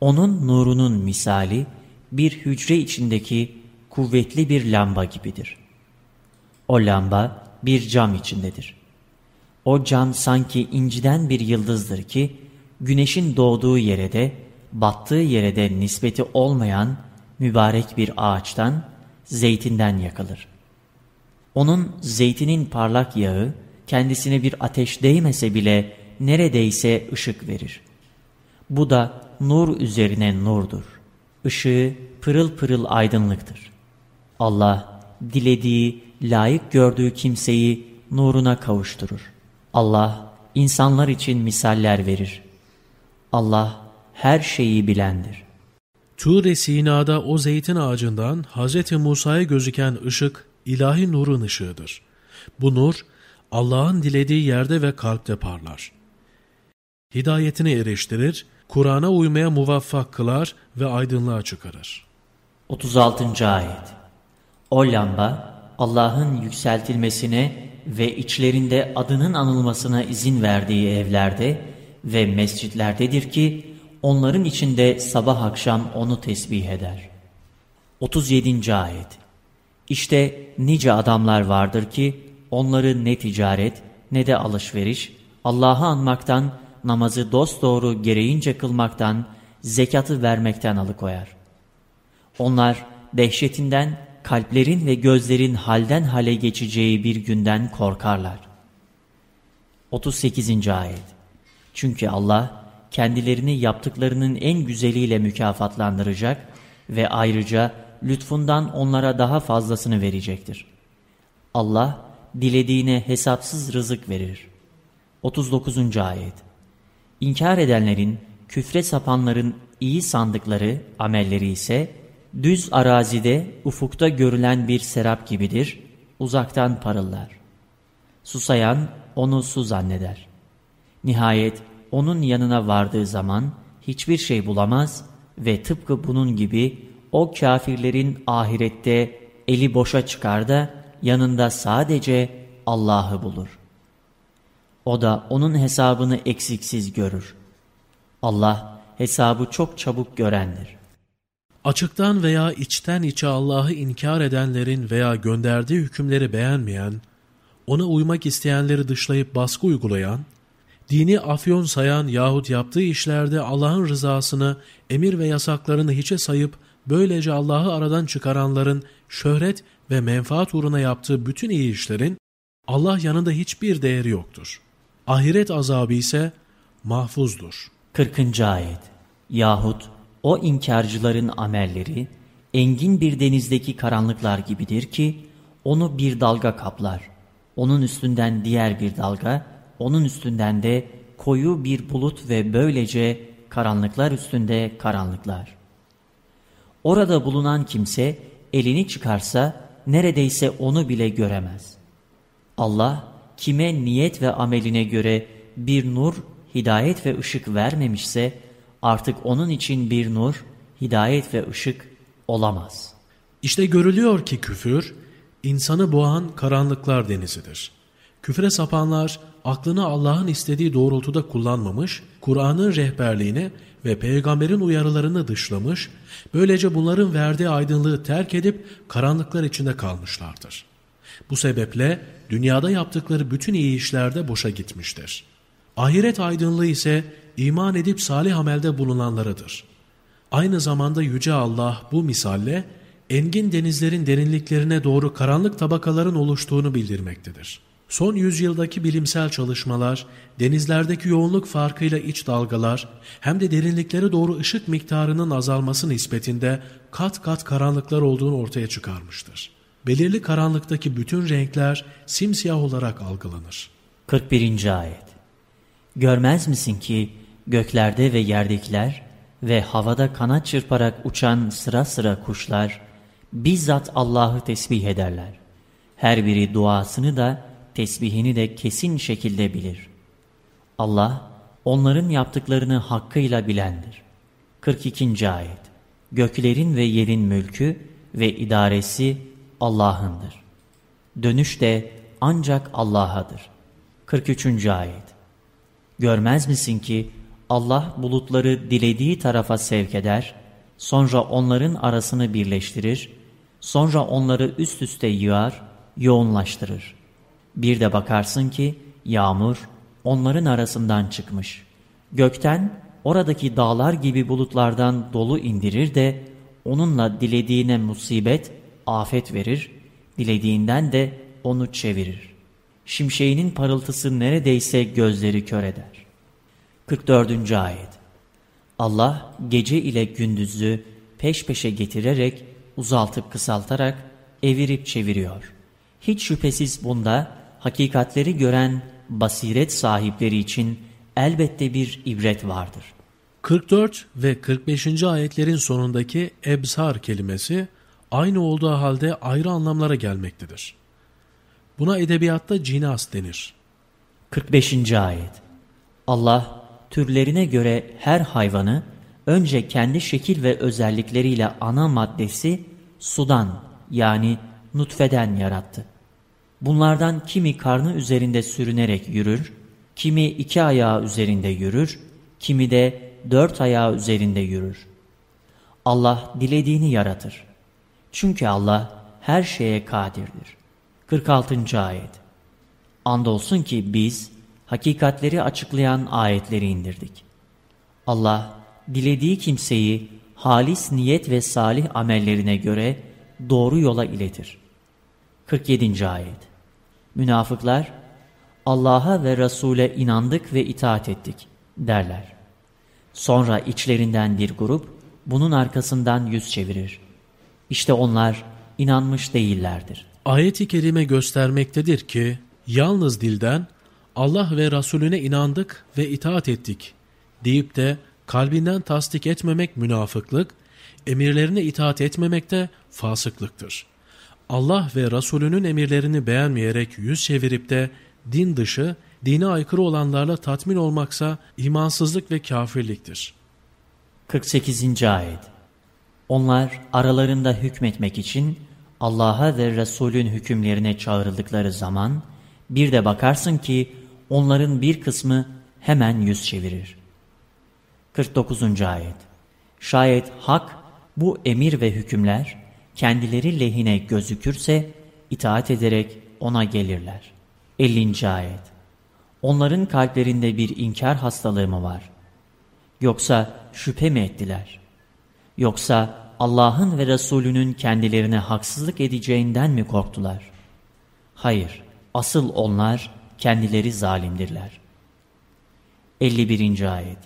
[SPEAKER 2] Onun nurunun misali bir hücre içindeki kuvvetli bir lamba gibidir. O lamba bir cam içindedir. O cam sanki inciden bir yıldızdır ki güneşin doğduğu yere de battığı yere de nispeti olmayan mübarek bir ağaçtan, zeytinden yakılır. Onun zeytinin parlak yağı kendisine bir ateş değmese bile neredeyse ışık verir. Bu da nur üzerine nurdur. Işığı pırıl pırıl aydınlıktır. Allah dilediği, layık gördüğü kimseyi nuruna kavuşturur. Allah insanlar için misaller verir. Allah her şeyi bilendir.
[SPEAKER 1] Tur-i Sina'da o zeytin ağacından Hz. Musa'ya gözüken ışık ilahi nurun ışığıdır. Bu nur Allah'ın dilediği yerde ve kalpte parlar. Hidayetini eriştirir, Kur'an'a uymaya muvaffak kılar ve aydınlığa çıkarır.
[SPEAKER 2] 36. Ayet O lamba Allah'ın yükseltilmesine ve içlerinde adının anılmasına izin verdiği evlerde ve mescitlerdedir ki onların içinde sabah akşam onu tesbih eder. 37. Ayet İşte nice adamlar vardır ki onları ne ticaret ne de alışveriş Allah'ı anmaktan, namazı dosdoğru gereğince kılmaktan, zekatı vermekten alıkoyar. Onlar dehşetinden kalplerin ve gözlerin halden hale geçeceği bir günden korkarlar. 38. Ayet Çünkü Allah kendilerini yaptıklarının en güzeliyle mükafatlandıracak ve ayrıca lütfundan onlara daha fazlasını verecektir. Allah dilediğine hesapsız rızık verir. 39. Ayet İnkar edenlerin, küfre sapanların iyi sandıkları, amelleri ise düz arazide ufukta görülen bir serap gibidir, uzaktan parıllar. Susayan onu su zanneder. Nihayet onun yanına vardığı zaman hiçbir şey bulamaz ve tıpkı bunun gibi o kafirlerin ahirette eli boşa çıkar da yanında sadece Allah'ı bulur. O da onun hesabını eksiksiz görür. Allah hesabı çok çabuk görendir.
[SPEAKER 1] Açıktan veya içten içe Allah'ı inkar edenlerin veya gönderdiği hükümleri beğenmeyen, ona uymak isteyenleri dışlayıp baskı uygulayan, dini afyon sayan yahut yaptığı işlerde Allah'ın rızasını, emir ve yasaklarını hiçe sayıp böylece Allah'ı aradan çıkaranların şöhret ve menfaat uğruna yaptığı bütün iyi işlerin Allah yanında hiçbir değeri yoktur. Ahiret azabı ise mahfuzdur.
[SPEAKER 2] 40. Ayet Yahut o inkarcıların amelleri engin bir denizdeki karanlıklar gibidir ki onu bir dalga kaplar. Onun üstünden diğer bir dalga, onun üstünden de koyu bir bulut ve böylece karanlıklar üstünde karanlıklar. Orada bulunan kimse elini çıkarsa neredeyse onu bile göremez. Allah kime niyet ve ameline göre bir nur, hidayet ve ışık vermemişse artık onun için bir nur, hidayet ve ışık olamaz.
[SPEAKER 1] İşte görülüyor ki küfür, insanı boğan karanlıklar denizidir. Küfre sapanlar aklını Allah'ın istediği doğrultuda kullanmamış, Kur'an'ın rehberliğini ve peygamberin uyarılarını dışlamış, böylece bunların verdiği aydınlığı terk edip karanlıklar içinde kalmışlardır. Bu sebeple dünyada yaptıkları bütün iyi işlerde boşa gitmiştir. Ahiret aydınlığı ise iman edip salih amelde bulunanlarıdır. Aynı zamanda Yüce Allah bu misalle engin denizlerin derinliklerine doğru karanlık tabakaların oluştuğunu bildirmektedir. Son yüzyıldaki bilimsel çalışmalar, denizlerdeki yoğunluk farkıyla iç dalgalar, hem de derinliklere doğru ışık miktarının azalması nispetinde kat kat karanlıklar olduğunu ortaya çıkarmıştır. Belirli karanlıktaki bütün renkler simsiyah olarak algılanır.
[SPEAKER 2] 41. Ayet Görmez misin ki Göklerde ve yerdekiler ve havada kanat çırparak uçan sıra sıra kuşlar bizzat Allah'ı tesbih ederler. Her biri duasını da tesbihini de kesin şekilde bilir. Allah onların yaptıklarını hakkıyla bilendir. 42. Ayet Göklerin ve yerin mülkü ve idaresi Allah'ındır. Dönüş de ancak Allah'adır. 43. Ayet Görmez misin ki Allah bulutları dilediği tarafa sevk eder, sonra onların arasını birleştirir, sonra onları üst üste yığar, yoğunlaştırır. Bir de bakarsın ki yağmur onların arasından çıkmış. Gökten oradaki dağlar gibi bulutlardan dolu indirir de onunla dilediğine musibet, afet verir, dilediğinden de onu çevirir. Şimşeğinin parıltısı neredeyse gözleri kör eder. 44. Ayet Allah gece ile gündüzü peş peşe getirerek, uzaltıp kısaltarak, evirip çeviriyor. Hiç şüphesiz bunda hakikatleri gören basiret sahipleri için elbette bir ibret vardır.
[SPEAKER 1] 44 ve 45. ayetlerin sonundaki ebsar kelimesi aynı olduğu halde ayrı anlamlara gelmektedir. Buna edebiyatta cinas denir.
[SPEAKER 2] 45. ayet Allah türlerine göre her hayvanı önce kendi şekil ve özellikleriyle ana maddesi sudan yani nutfeden yarattı. Bunlardan kimi karnı üzerinde sürünerek yürür, kimi iki ayağı üzerinde yürür, kimi de dört ayağı üzerinde yürür. Allah dilediğini yaratır. Çünkü Allah her şeye kadirdir. 46. Ayet Andolsun ki biz hakikatleri açıklayan ayetleri indirdik. Allah dilediği kimseyi halis niyet ve salih amellerine göre doğru yola iletir. 47. Ayet Münafıklar Allah'a ve Resul'e inandık ve itaat ettik derler. Sonra içlerinden bir grup bunun arkasından yüz çevirir. İşte onlar inanmış değillerdir.
[SPEAKER 1] Ayet-i kerime göstermektedir ki yalnız dilden Allah ve Resulüne inandık ve itaat ettik deyip de kalbinden tasdik etmemek münafıklık, emirlerine itaat etmemek de fasıklıktır. Allah ve Resulünün emirlerini beğenmeyerek yüz çevirip de din dışı, dine aykırı olanlarla tatmin olmaksa imansızlık ve kafirliktir.
[SPEAKER 2] 48. Ayet Onlar aralarında hükmetmek için Allah'a ve Resulün hükümlerine çağrıldıkları zaman bir de bakarsın ki onların bir kısmı hemen yüz çevirir. 49. Ayet Şayet hak bu emir ve hükümler kendileri lehine gözükürse itaat ederek ona gelirler. 50. Ayet Onların kalplerinde bir inkar hastalığı mı var? Yoksa şüphe mi ettiler? Yoksa Allah'ın ve Resulünün kendilerine haksızlık edeceğinden mi korktular? Hayır, asıl onlar kendileri zalimdirler. 51. Ayet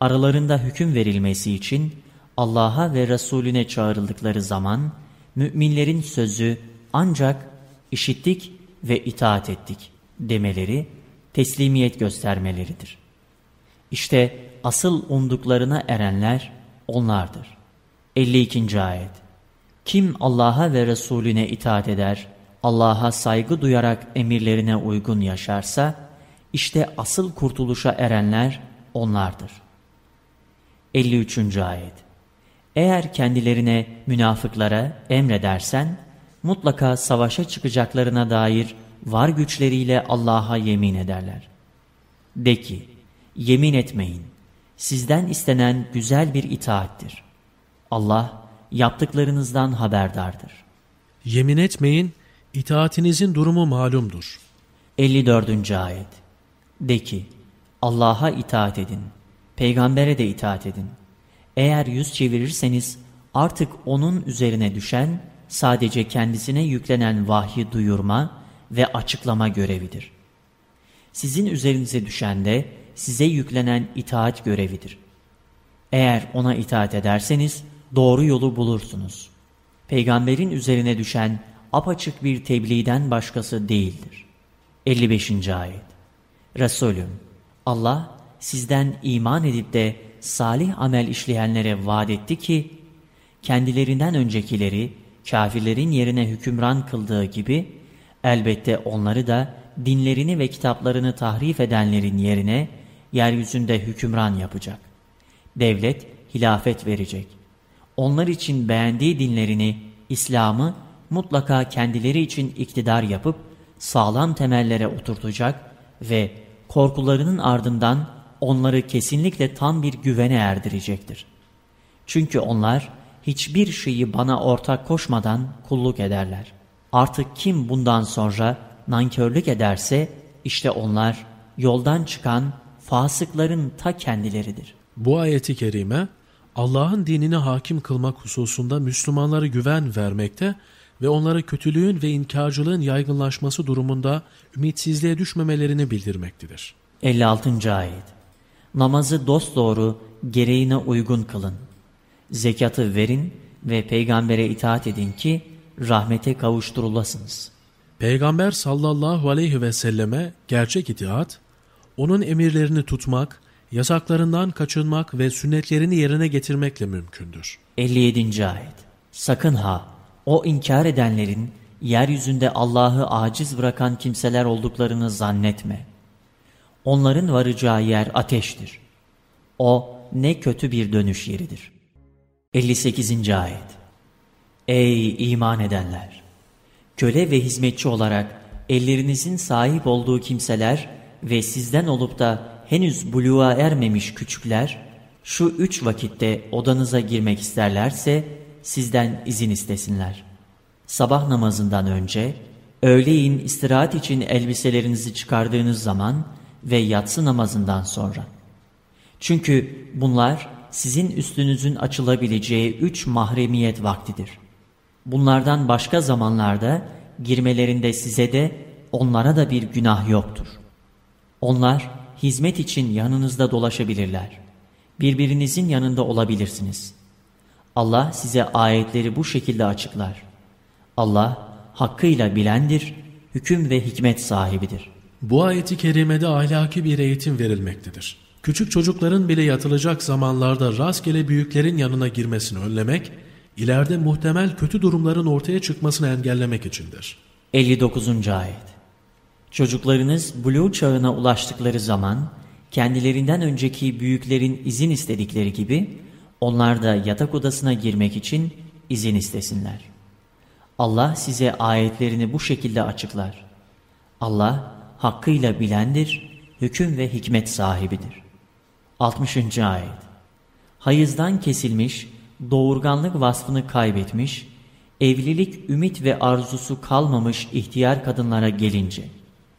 [SPEAKER 2] Aralarında hüküm verilmesi için Allah'a ve Resulüne çağrıldıkları zaman müminlerin sözü ancak işittik ve itaat ettik demeleri teslimiyet göstermeleridir. İşte asıl umduklarına erenler onlardır. 52. Ayet Kim Allah'a ve Resulüne itaat eder, Allah'a saygı duyarak emirlerine uygun yaşarsa, işte asıl kurtuluşa erenler onlardır. 53. Ayet eğer kendilerine münafıklara emredersen, mutlaka savaşa çıkacaklarına dair var güçleriyle Allah'a yemin ederler. De ki, yemin etmeyin, sizden istenen güzel bir itaattir. Allah yaptıklarınızdan haberdardır.
[SPEAKER 1] Yemin etmeyin, itaatinizin durumu malumdur.
[SPEAKER 2] 54. Ayet De ki, Allah'a itaat edin, peygambere de itaat edin. Eğer yüz çevirirseniz artık onun üzerine düşen sadece kendisine yüklenen vahyi duyurma ve açıklama görevidir. Sizin üzerinize düşen de size yüklenen itaat görevidir. Eğer ona itaat ederseniz doğru yolu bulursunuz. Peygamberin üzerine düşen apaçık bir tebliğden başkası değildir. 55. Ayet Resulüm Allah sizden iman edip de salih amel işleyenlere vaat etti ki, kendilerinden öncekileri kafirlerin yerine hükümran kıldığı gibi, elbette onları da dinlerini ve kitaplarını tahrif edenlerin yerine yeryüzünde hükümran yapacak. Devlet hilafet verecek. Onlar için beğendiği dinlerini, İslam'ı mutlaka kendileri için iktidar yapıp sağlam temellere oturtacak ve korkularının ardından onları kesinlikle tam bir güvene erdirecektir. Çünkü onlar hiçbir şeyi bana ortak koşmadan kulluk ederler. Artık kim bundan sonra nankörlük ederse işte onlar yoldan çıkan fasıkların ta kendileridir.
[SPEAKER 1] Bu ayeti kerime Allah'ın dinini hakim kılmak hususunda Müslümanlara güven vermekte ve onlara kötülüğün ve inkarcılığın yaygınlaşması durumunda ümitsizliğe düşmemelerini bildirmektedir.
[SPEAKER 2] 56. Ayet Namazı dosdoğru, gereğine uygun kılın. Zekatı verin ve peygambere itaat edin ki rahmete kavuşturulasınız.
[SPEAKER 1] Peygamber sallallahu aleyhi ve selleme gerçek itaat, onun emirlerini tutmak, yasaklarından kaçınmak ve sünnetlerini yerine getirmekle mümkündür.
[SPEAKER 2] 57. Ayet Sakın ha! O inkar edenlerin yeryüzünde Allah'ı aciz bırakan kimseler olduklarını zannetme. Onların varacağı yer ateştir. O ne kötü bir dönüş yeridir. 58. Ayet Ey iman edenler! Köle ve hizmetçi olarak ellerinizin sahip olduğu kimseler ve sizden olup da henüz buluğa ermemiş küçükler, şu üç vakitte odanıza girmek isterlerse sizden izin istesinler. Sabah namazından önce, öğleyin istirahat için elbiselerinizi çıkardığınız zaman ve yatsı namazından sonra. Çünkü bunlar sizin üstünüzün açılabileceği üç mahremiyet vaktidir. Bunlardan başka zamanlarda girmelerinde size de onlara da bir günah yoktur. Onlar hizmet için yanınızda dolaşabilirler. Birbirinizin yanında olabilirsiniz. Allah size ayetleri bu şekilde açıklar. Allah hakkıyla bilendir, hüküm ve hikmet sahibidir.
[SPEAKER 1] Bu ayeti kerimede ahlaki bir eğitim verilmektedir. Küçük çocukların bile yatılacak zamanlarda rastgele büyüklerin yanına girmesini önlemek, ileride muhtemel kötü durumların ortaya çıkmasını engellemek içindir.
[SPEAKER 2] 59. Ayet Çocuklarınız buluğ çağına ulaştıkları zaman, kendilerinden önceki büyüklerin izin istedikleri gibi, onlar da yatak odasına girmek için izin istesinler. Allah size ayetlerini bu şekilde açıklar. Allah hakkıyla bilendir, hüküm ve hikmet sahibidir. 60. Ayet Hayızdan kesilmiş, doğurganlık vasfını kaybetmiş, evlilik ümit ve arzusu kalmamış ihtiyar kadınlara gelince,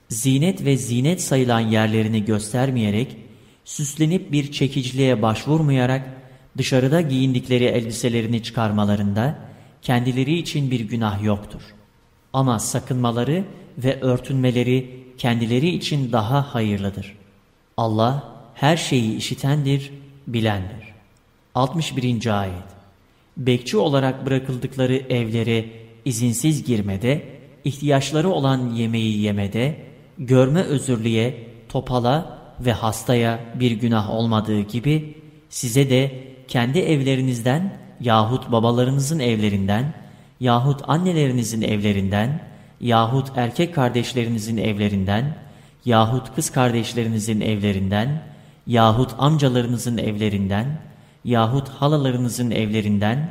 [SPEAKER 2] zinet ve zinet sayılan yerlerini göstermeyerek, süslenip bir çekiciliğe başvurmayarak, dışarıda giyindikleri elbiselerini çıkarmalarında kendileri için bir günah yoktur. Ama sakınmaları ve örtünmeleri kendileri için daha hayırlıdır. Allah her şeyi işitendir, bilendir. 61. Ayet Bekçi olarak bırakıldıkları evlere izinsiz girmede, ihtiyaçları olan yemeği yemede, görme özürlüğe, topala ve hastaya bir günah olmadığı gibi size de kendi evlerinizden yahut babalarınızın evlerinden yahut annelerinizin evlerinden yahut erkek kardeşlerinizin evlerinden yahut kız kardeşlerinizin evlerinden yahut amcalarınızın evlerinden yahut halalarınızın evlerinden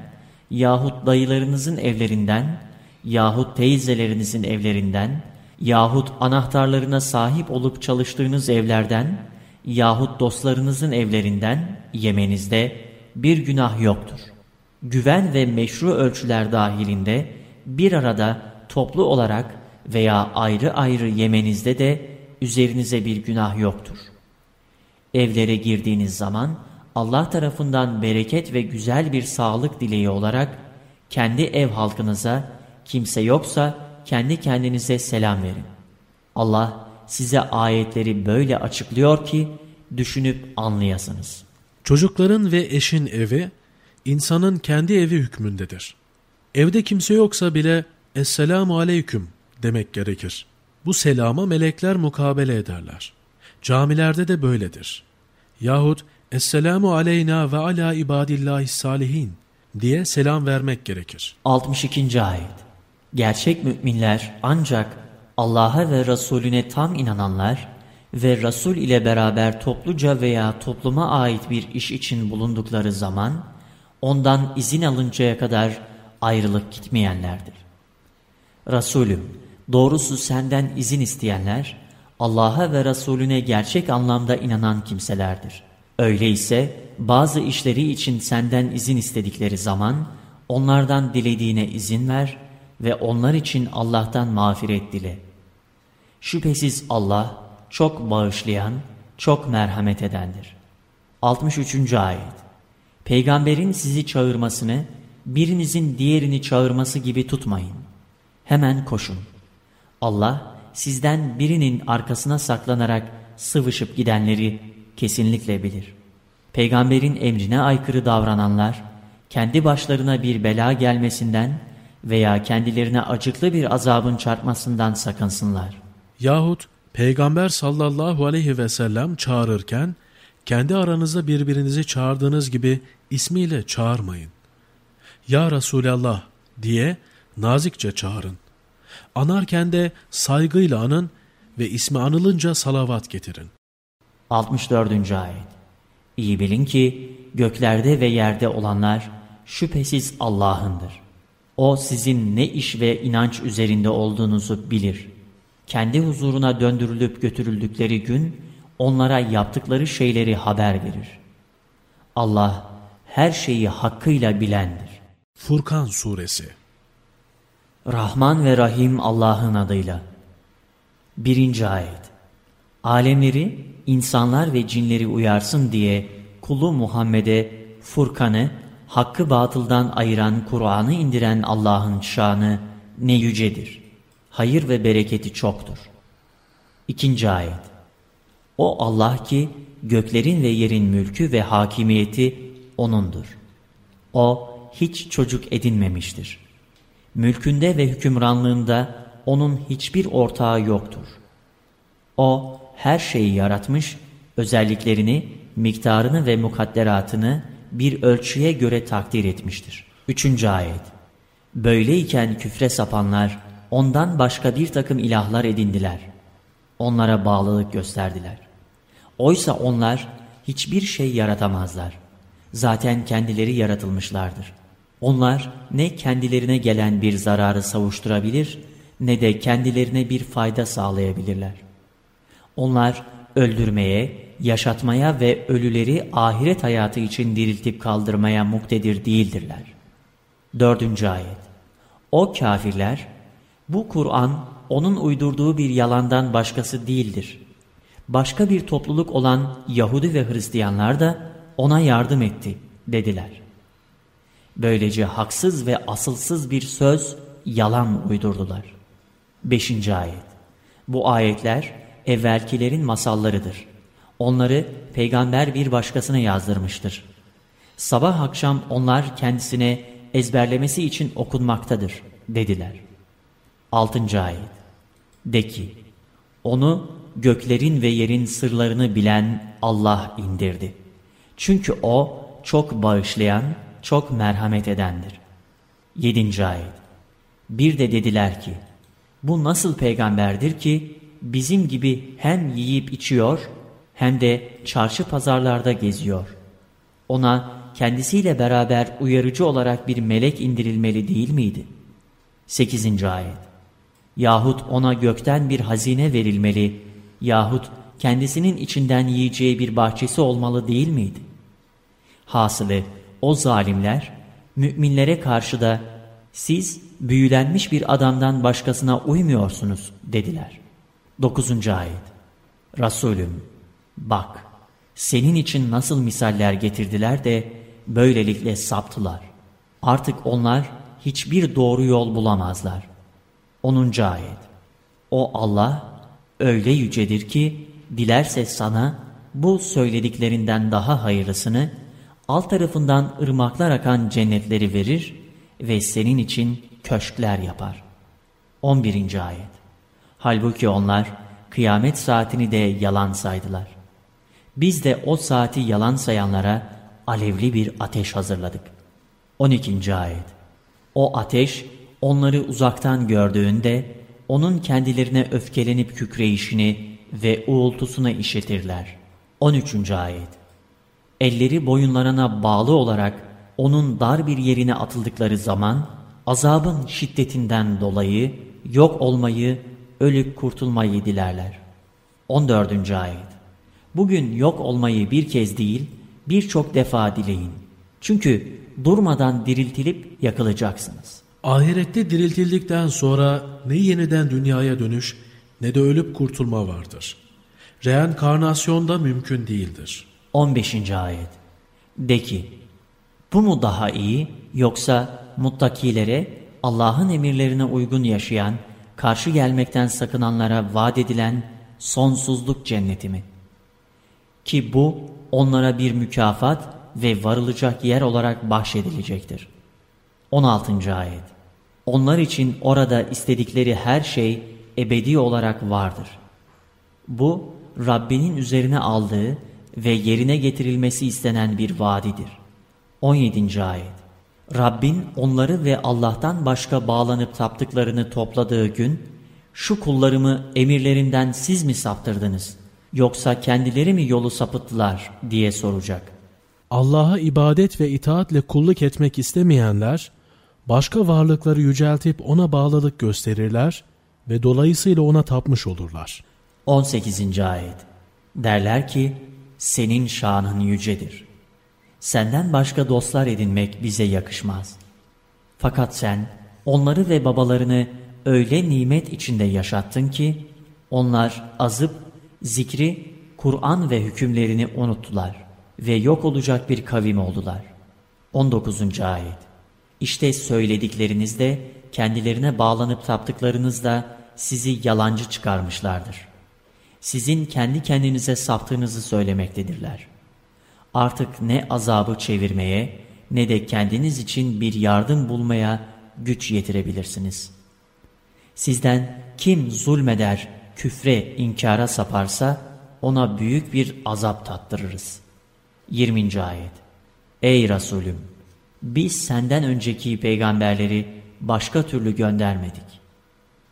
[SPEAKER 2] yahut dayılarınızın evlerinden yahut teyzelerinizin evlerinden yahut anahtarlarına sahip olup çalıştığınız evlerden yahut dostlarınızın evlerinden yemenizde bir günah yoktur. Güven ve meşru ölçüler dahilinde bir arada toplu olarak veya ayrı ayrı yemenizde de üzerinize bir günah yoktur. Evlere girdiğiniz zaman Allah tarafından bereket ve güzel bir sağlık dileği olarak kendi ev halkınıza kimse yoksa kendi kendinize selam verin. Allah size ayetleri böyle açıklıyor ki düşünüp anlayasınız.
[SPEAKER 1] Çocukların ve eşin evi, insanın kendi evi hükmündedir. Evde kimse yoksa bile Esselamu Aleyküm demek gerekir. Bu selama melekler mukabele ederler. Camilerde de böyledir. yahut Esselamu aleyna ve ala ibadillahi salihin diye selam vermek gerekir.
[SPEAKER 2] 62. Ayet Gerçek müminler ancak Allah'a ve Resulüne tam inananlar ve Resul ile beraber topluca veya topluma ait bir iş için bulundukları zaman ondan izin alıncaya kadar ayrılık gitmeyenlerdir. Resulüm, doğrusu senden izin isteyenler Allah'a ve Resulüne gerçek anlamda inanan kimselerdir. Öyleyse bazı işleri için senden izin istedikleri zaman onlardan dilediğine izin ver ve onlar için Allah'tan mağfiret dile. Şüphesiz Allah çok bağışlayan, çok merhamet edendir. 63. Ayet Peygamberin sizi çağırmasını, birinizin diğerini çağırması gibi tutmayın. Hemen koşun. Allah sizden birinin arkasına saklanarak sıvışıp gidenleri kesinlikle bilir. Peygamberin emrine aykırı davrananlar, kendi başlarına bir bela gelmesinden veya kendilerine acıklı bir azabın çarpmasından sakınsınlar.
[SPEAKER 1] Yahut Peygamber sallallahu aleyhi ve sellem çağırırken, kendi aranızda birbirinizi çağırdığınız gibi ismiyle çağırmayın. Ya Resulallah diye nazikçe çağırın. Anarken de saygıyla anın ve ismi anılınca salavat getirin.
[SPEAKER 2] 64. Ayet İyi bilin ki göklerde ve yerde olanlar şüphesiz Allah'ındır. O sizin ne iş ve inanç üzerinde olduğunuzu bilir. Kendi huzuruna döndürülüp götürüldükleri gün onlara yaptıkları şeyleri haber verir. Allah her şeyi hakkıyla bilendir.
[SPEAKER 1] Furkan Suresi
[SPEAKER 2] Rahman ve Rahim Allah'ın adıyla. Birinci ayet. Alemleri, insanlar ve cinleri uyarsın diye kulu Muhammed'e Furkan'ı, hakkı batıldan ayıran Kur'an'ı indiren Allah'ın şanı ne yücedir. Hayır ve bereketi çoktur. İkinci ayet. O Allah ki göklerin ve yerin mülkü ve hakimiyeti O'nundur. O hiç çocuk edinmemiştir. Mülkünde ve hükümranlığında O'nun hiçbir ortağı yoktur. O her şeyi yaratmış, özelliklerini, miktarını ve mukadderatını bir ölçüye göre takdir etmiştir. Üçüncü ayet Böyleyken küfre sapanlar ondan başka bir takım ilahlar edindiler. Onlara bağlılık gösterdiler. Oysa onlar hiçbir şey yaratamazlar. Zaten kendileri yaratılmışlardır. Onlar ne kendilerine gelen bir zararı savuşturabilir ne de kendilerine bir fayda sağlayabilirler. Onlar öldürmeye, yaşatmaya ve ölüleri ahiret hayatı için diriltip kaldırmaya muktedir değildirler. Dördüncü ayet O kafirler, bu Kur'an onun uydurduğu bir yalandan başkası değildir. Başka bir topluluk olan Yahudi ve Hristiyanlar da ona yardım etti dediler. Böylece haksız ve asılsız bir söz, yalan uydurdular. Beşinci ayet Bu ayetler evvelkilerin masallarıdır. Onları peygamber bir başkasına yazdırmıştır. Sabah akşam onlar kendisine ezberlemesi için okunmaktadır dediler. Altıncı ayet De ki, onu göklerin ve yerin sırlarını bilen Allah indirdi. Çünkü o çok bağışlayan, çok merhamet edendir. Yedinci ayet Bir de dediler ki, bu nasıl peygamberdir ki bizim gibi hem yiyip içiyor hem de çarşı pazarlarda geziyor. Ona kendisiyle beraber uyarıcı olarak bir melek indirilmeli değil miydi? 8. Ayet Yahut ona gökten bir hazine verilmeli yahut kendisinin içinden yiyeceği bir bahçesi olmalı değil miydi? Hasılı o zalimler müminlere karşı da siz büyülenmiş bir adamdan başkasına uymuyorsunuz dediler. 9. Ayet Resulüm bak senin için nasıl misaller getirdiler de böylelikle saptılar. Artık onlar hiçbir doğru yol bulamazlar. 10. Ayet O Allah öyle yücedir ki dilerse sana bu söylediklerinden daha hayırlısını alt tarafından ırmaklar akan cennetleri verir ve senin için köşkler yapar. 11. Ayet Halbuki onlar kıyamet saatini de yalan saydılar. Biz de o saati yalan sayanlara alevli bir ateş hazırladık. 12. Ayet O ateş onları uzaktan gördüğünde onun kendilerine öfkelenip kükreyişini ve uğultusunu işitirler. 13. Ayet Elleri boyunlarına bağlı olarak onun dar bir yerine atıldıkları zaman azabın şiddetinden dolayı yok olmayı, ölüp kurtulmayı dilerler. 14. Ayet Bugün yok olmayı bir kez değil, birçok defa dileyin. Çünkü durmadan diriltilip yakılacaksınız.
[SPEAKER 1] Ahirette diriltildikten sonra ne yeniden dünyaya dönüş ne de ölüp kurtulma vardır. Reenkarnasyon da mümkün değildir.
[SPEAKER 2] 15. Ayet De ki, bu mu daha iyi yoksa muttakilere Allah'ın emirlerine uygun yaşayan, karşı gelmekten sakınanlara vaat edilen sonsuzluk cenneti mi? Ki bu onlara bir mükafat ve varılacak yer olarak bahşedilecektir. 16. Ayet Onlar için orada istedikleri her şey ebedi olarak vardır. Bu Rabbinin üzerine aldığı ve yerine getirilmesi istenen bir vaadidir. 17. Ayet Rabbin onları ve Allah'tan başka bağlanıp taptıklarını topladığı gün, şu kullarımı emirlerimden siz mi saptırdınız, yoksa kendileri mi yolu sapıttılar diye soracak.
[SPEAKER 1] Allah'a ibadet ve itaatle kulluk etmek istemeyenler, başka varlıkları yüceltip ona bağlılık gösterirler ve dolayısıyla ona tapmış olurlar.
[SPEAKER 2] 18. Ayet Derler ki, senin şanın yücedir. Senden başka dostlar edinmek bize yakışmaz. Fakat sen onları ve babalarını öyle nimet içinde yaşattın ki, onlar azıp zikri, Kur'an ve hükümlerini unuttular ve yok olacak bir kavim oldular. 19. Ayet İşte söyledikleriniz de kendilerine bağlanıp taptıklarınız da sizi yalancı çıkarmışlardır. Sizin kendi kendinize saptığınızı söylemektedirler. Artık ne azabı çevirmeye ne de kendiniz için bir yardım bulmaya güç yetirebilirsiniz. Sizden kim zulmeder, küfre, inkara saparsa ona büyük bir azap tattırırız. 20. Ayet Ey Resulüm! Biz senden önceki peygamberleri başka türlü göndermedik.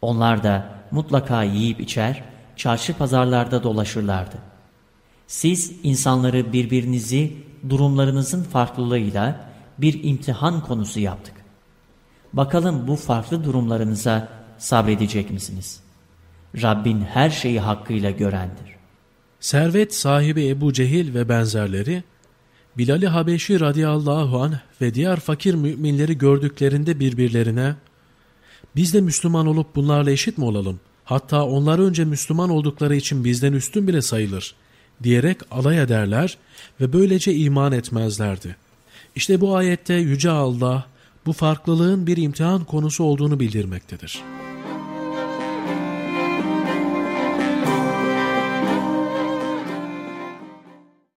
[SPEAKER 2] Onlar da mutlaka yiyip içer, çarşı pazarlarda dolaşırlardı. Siz insanları birbirinizi durumlarınızın farklılığıyla bir imtihan konusu yaptık. Bakalım bu farklı durumlarınıza sabredecek misiniz? Rabbin her şeyi hakkıyla görendir.
[SPEAKER 1] Servet sahibi Ebu Cehil ve benzerleri, Bilal-i Habeşi radıyallahu anh ve diğer fakir müminleri gördüklerinde birbirlerine, biz de Müslüman olup bunlarla eşit mi olalım? Hatta onlar önce Müslüman oldukları için bizden üstün bile sayılır diyerek alay ederler ve böylece iman etmezlerdi. İşte bu ayette Yüce Allah bu farklılığın bir imtihan konusu olduğunu bildirmektedir.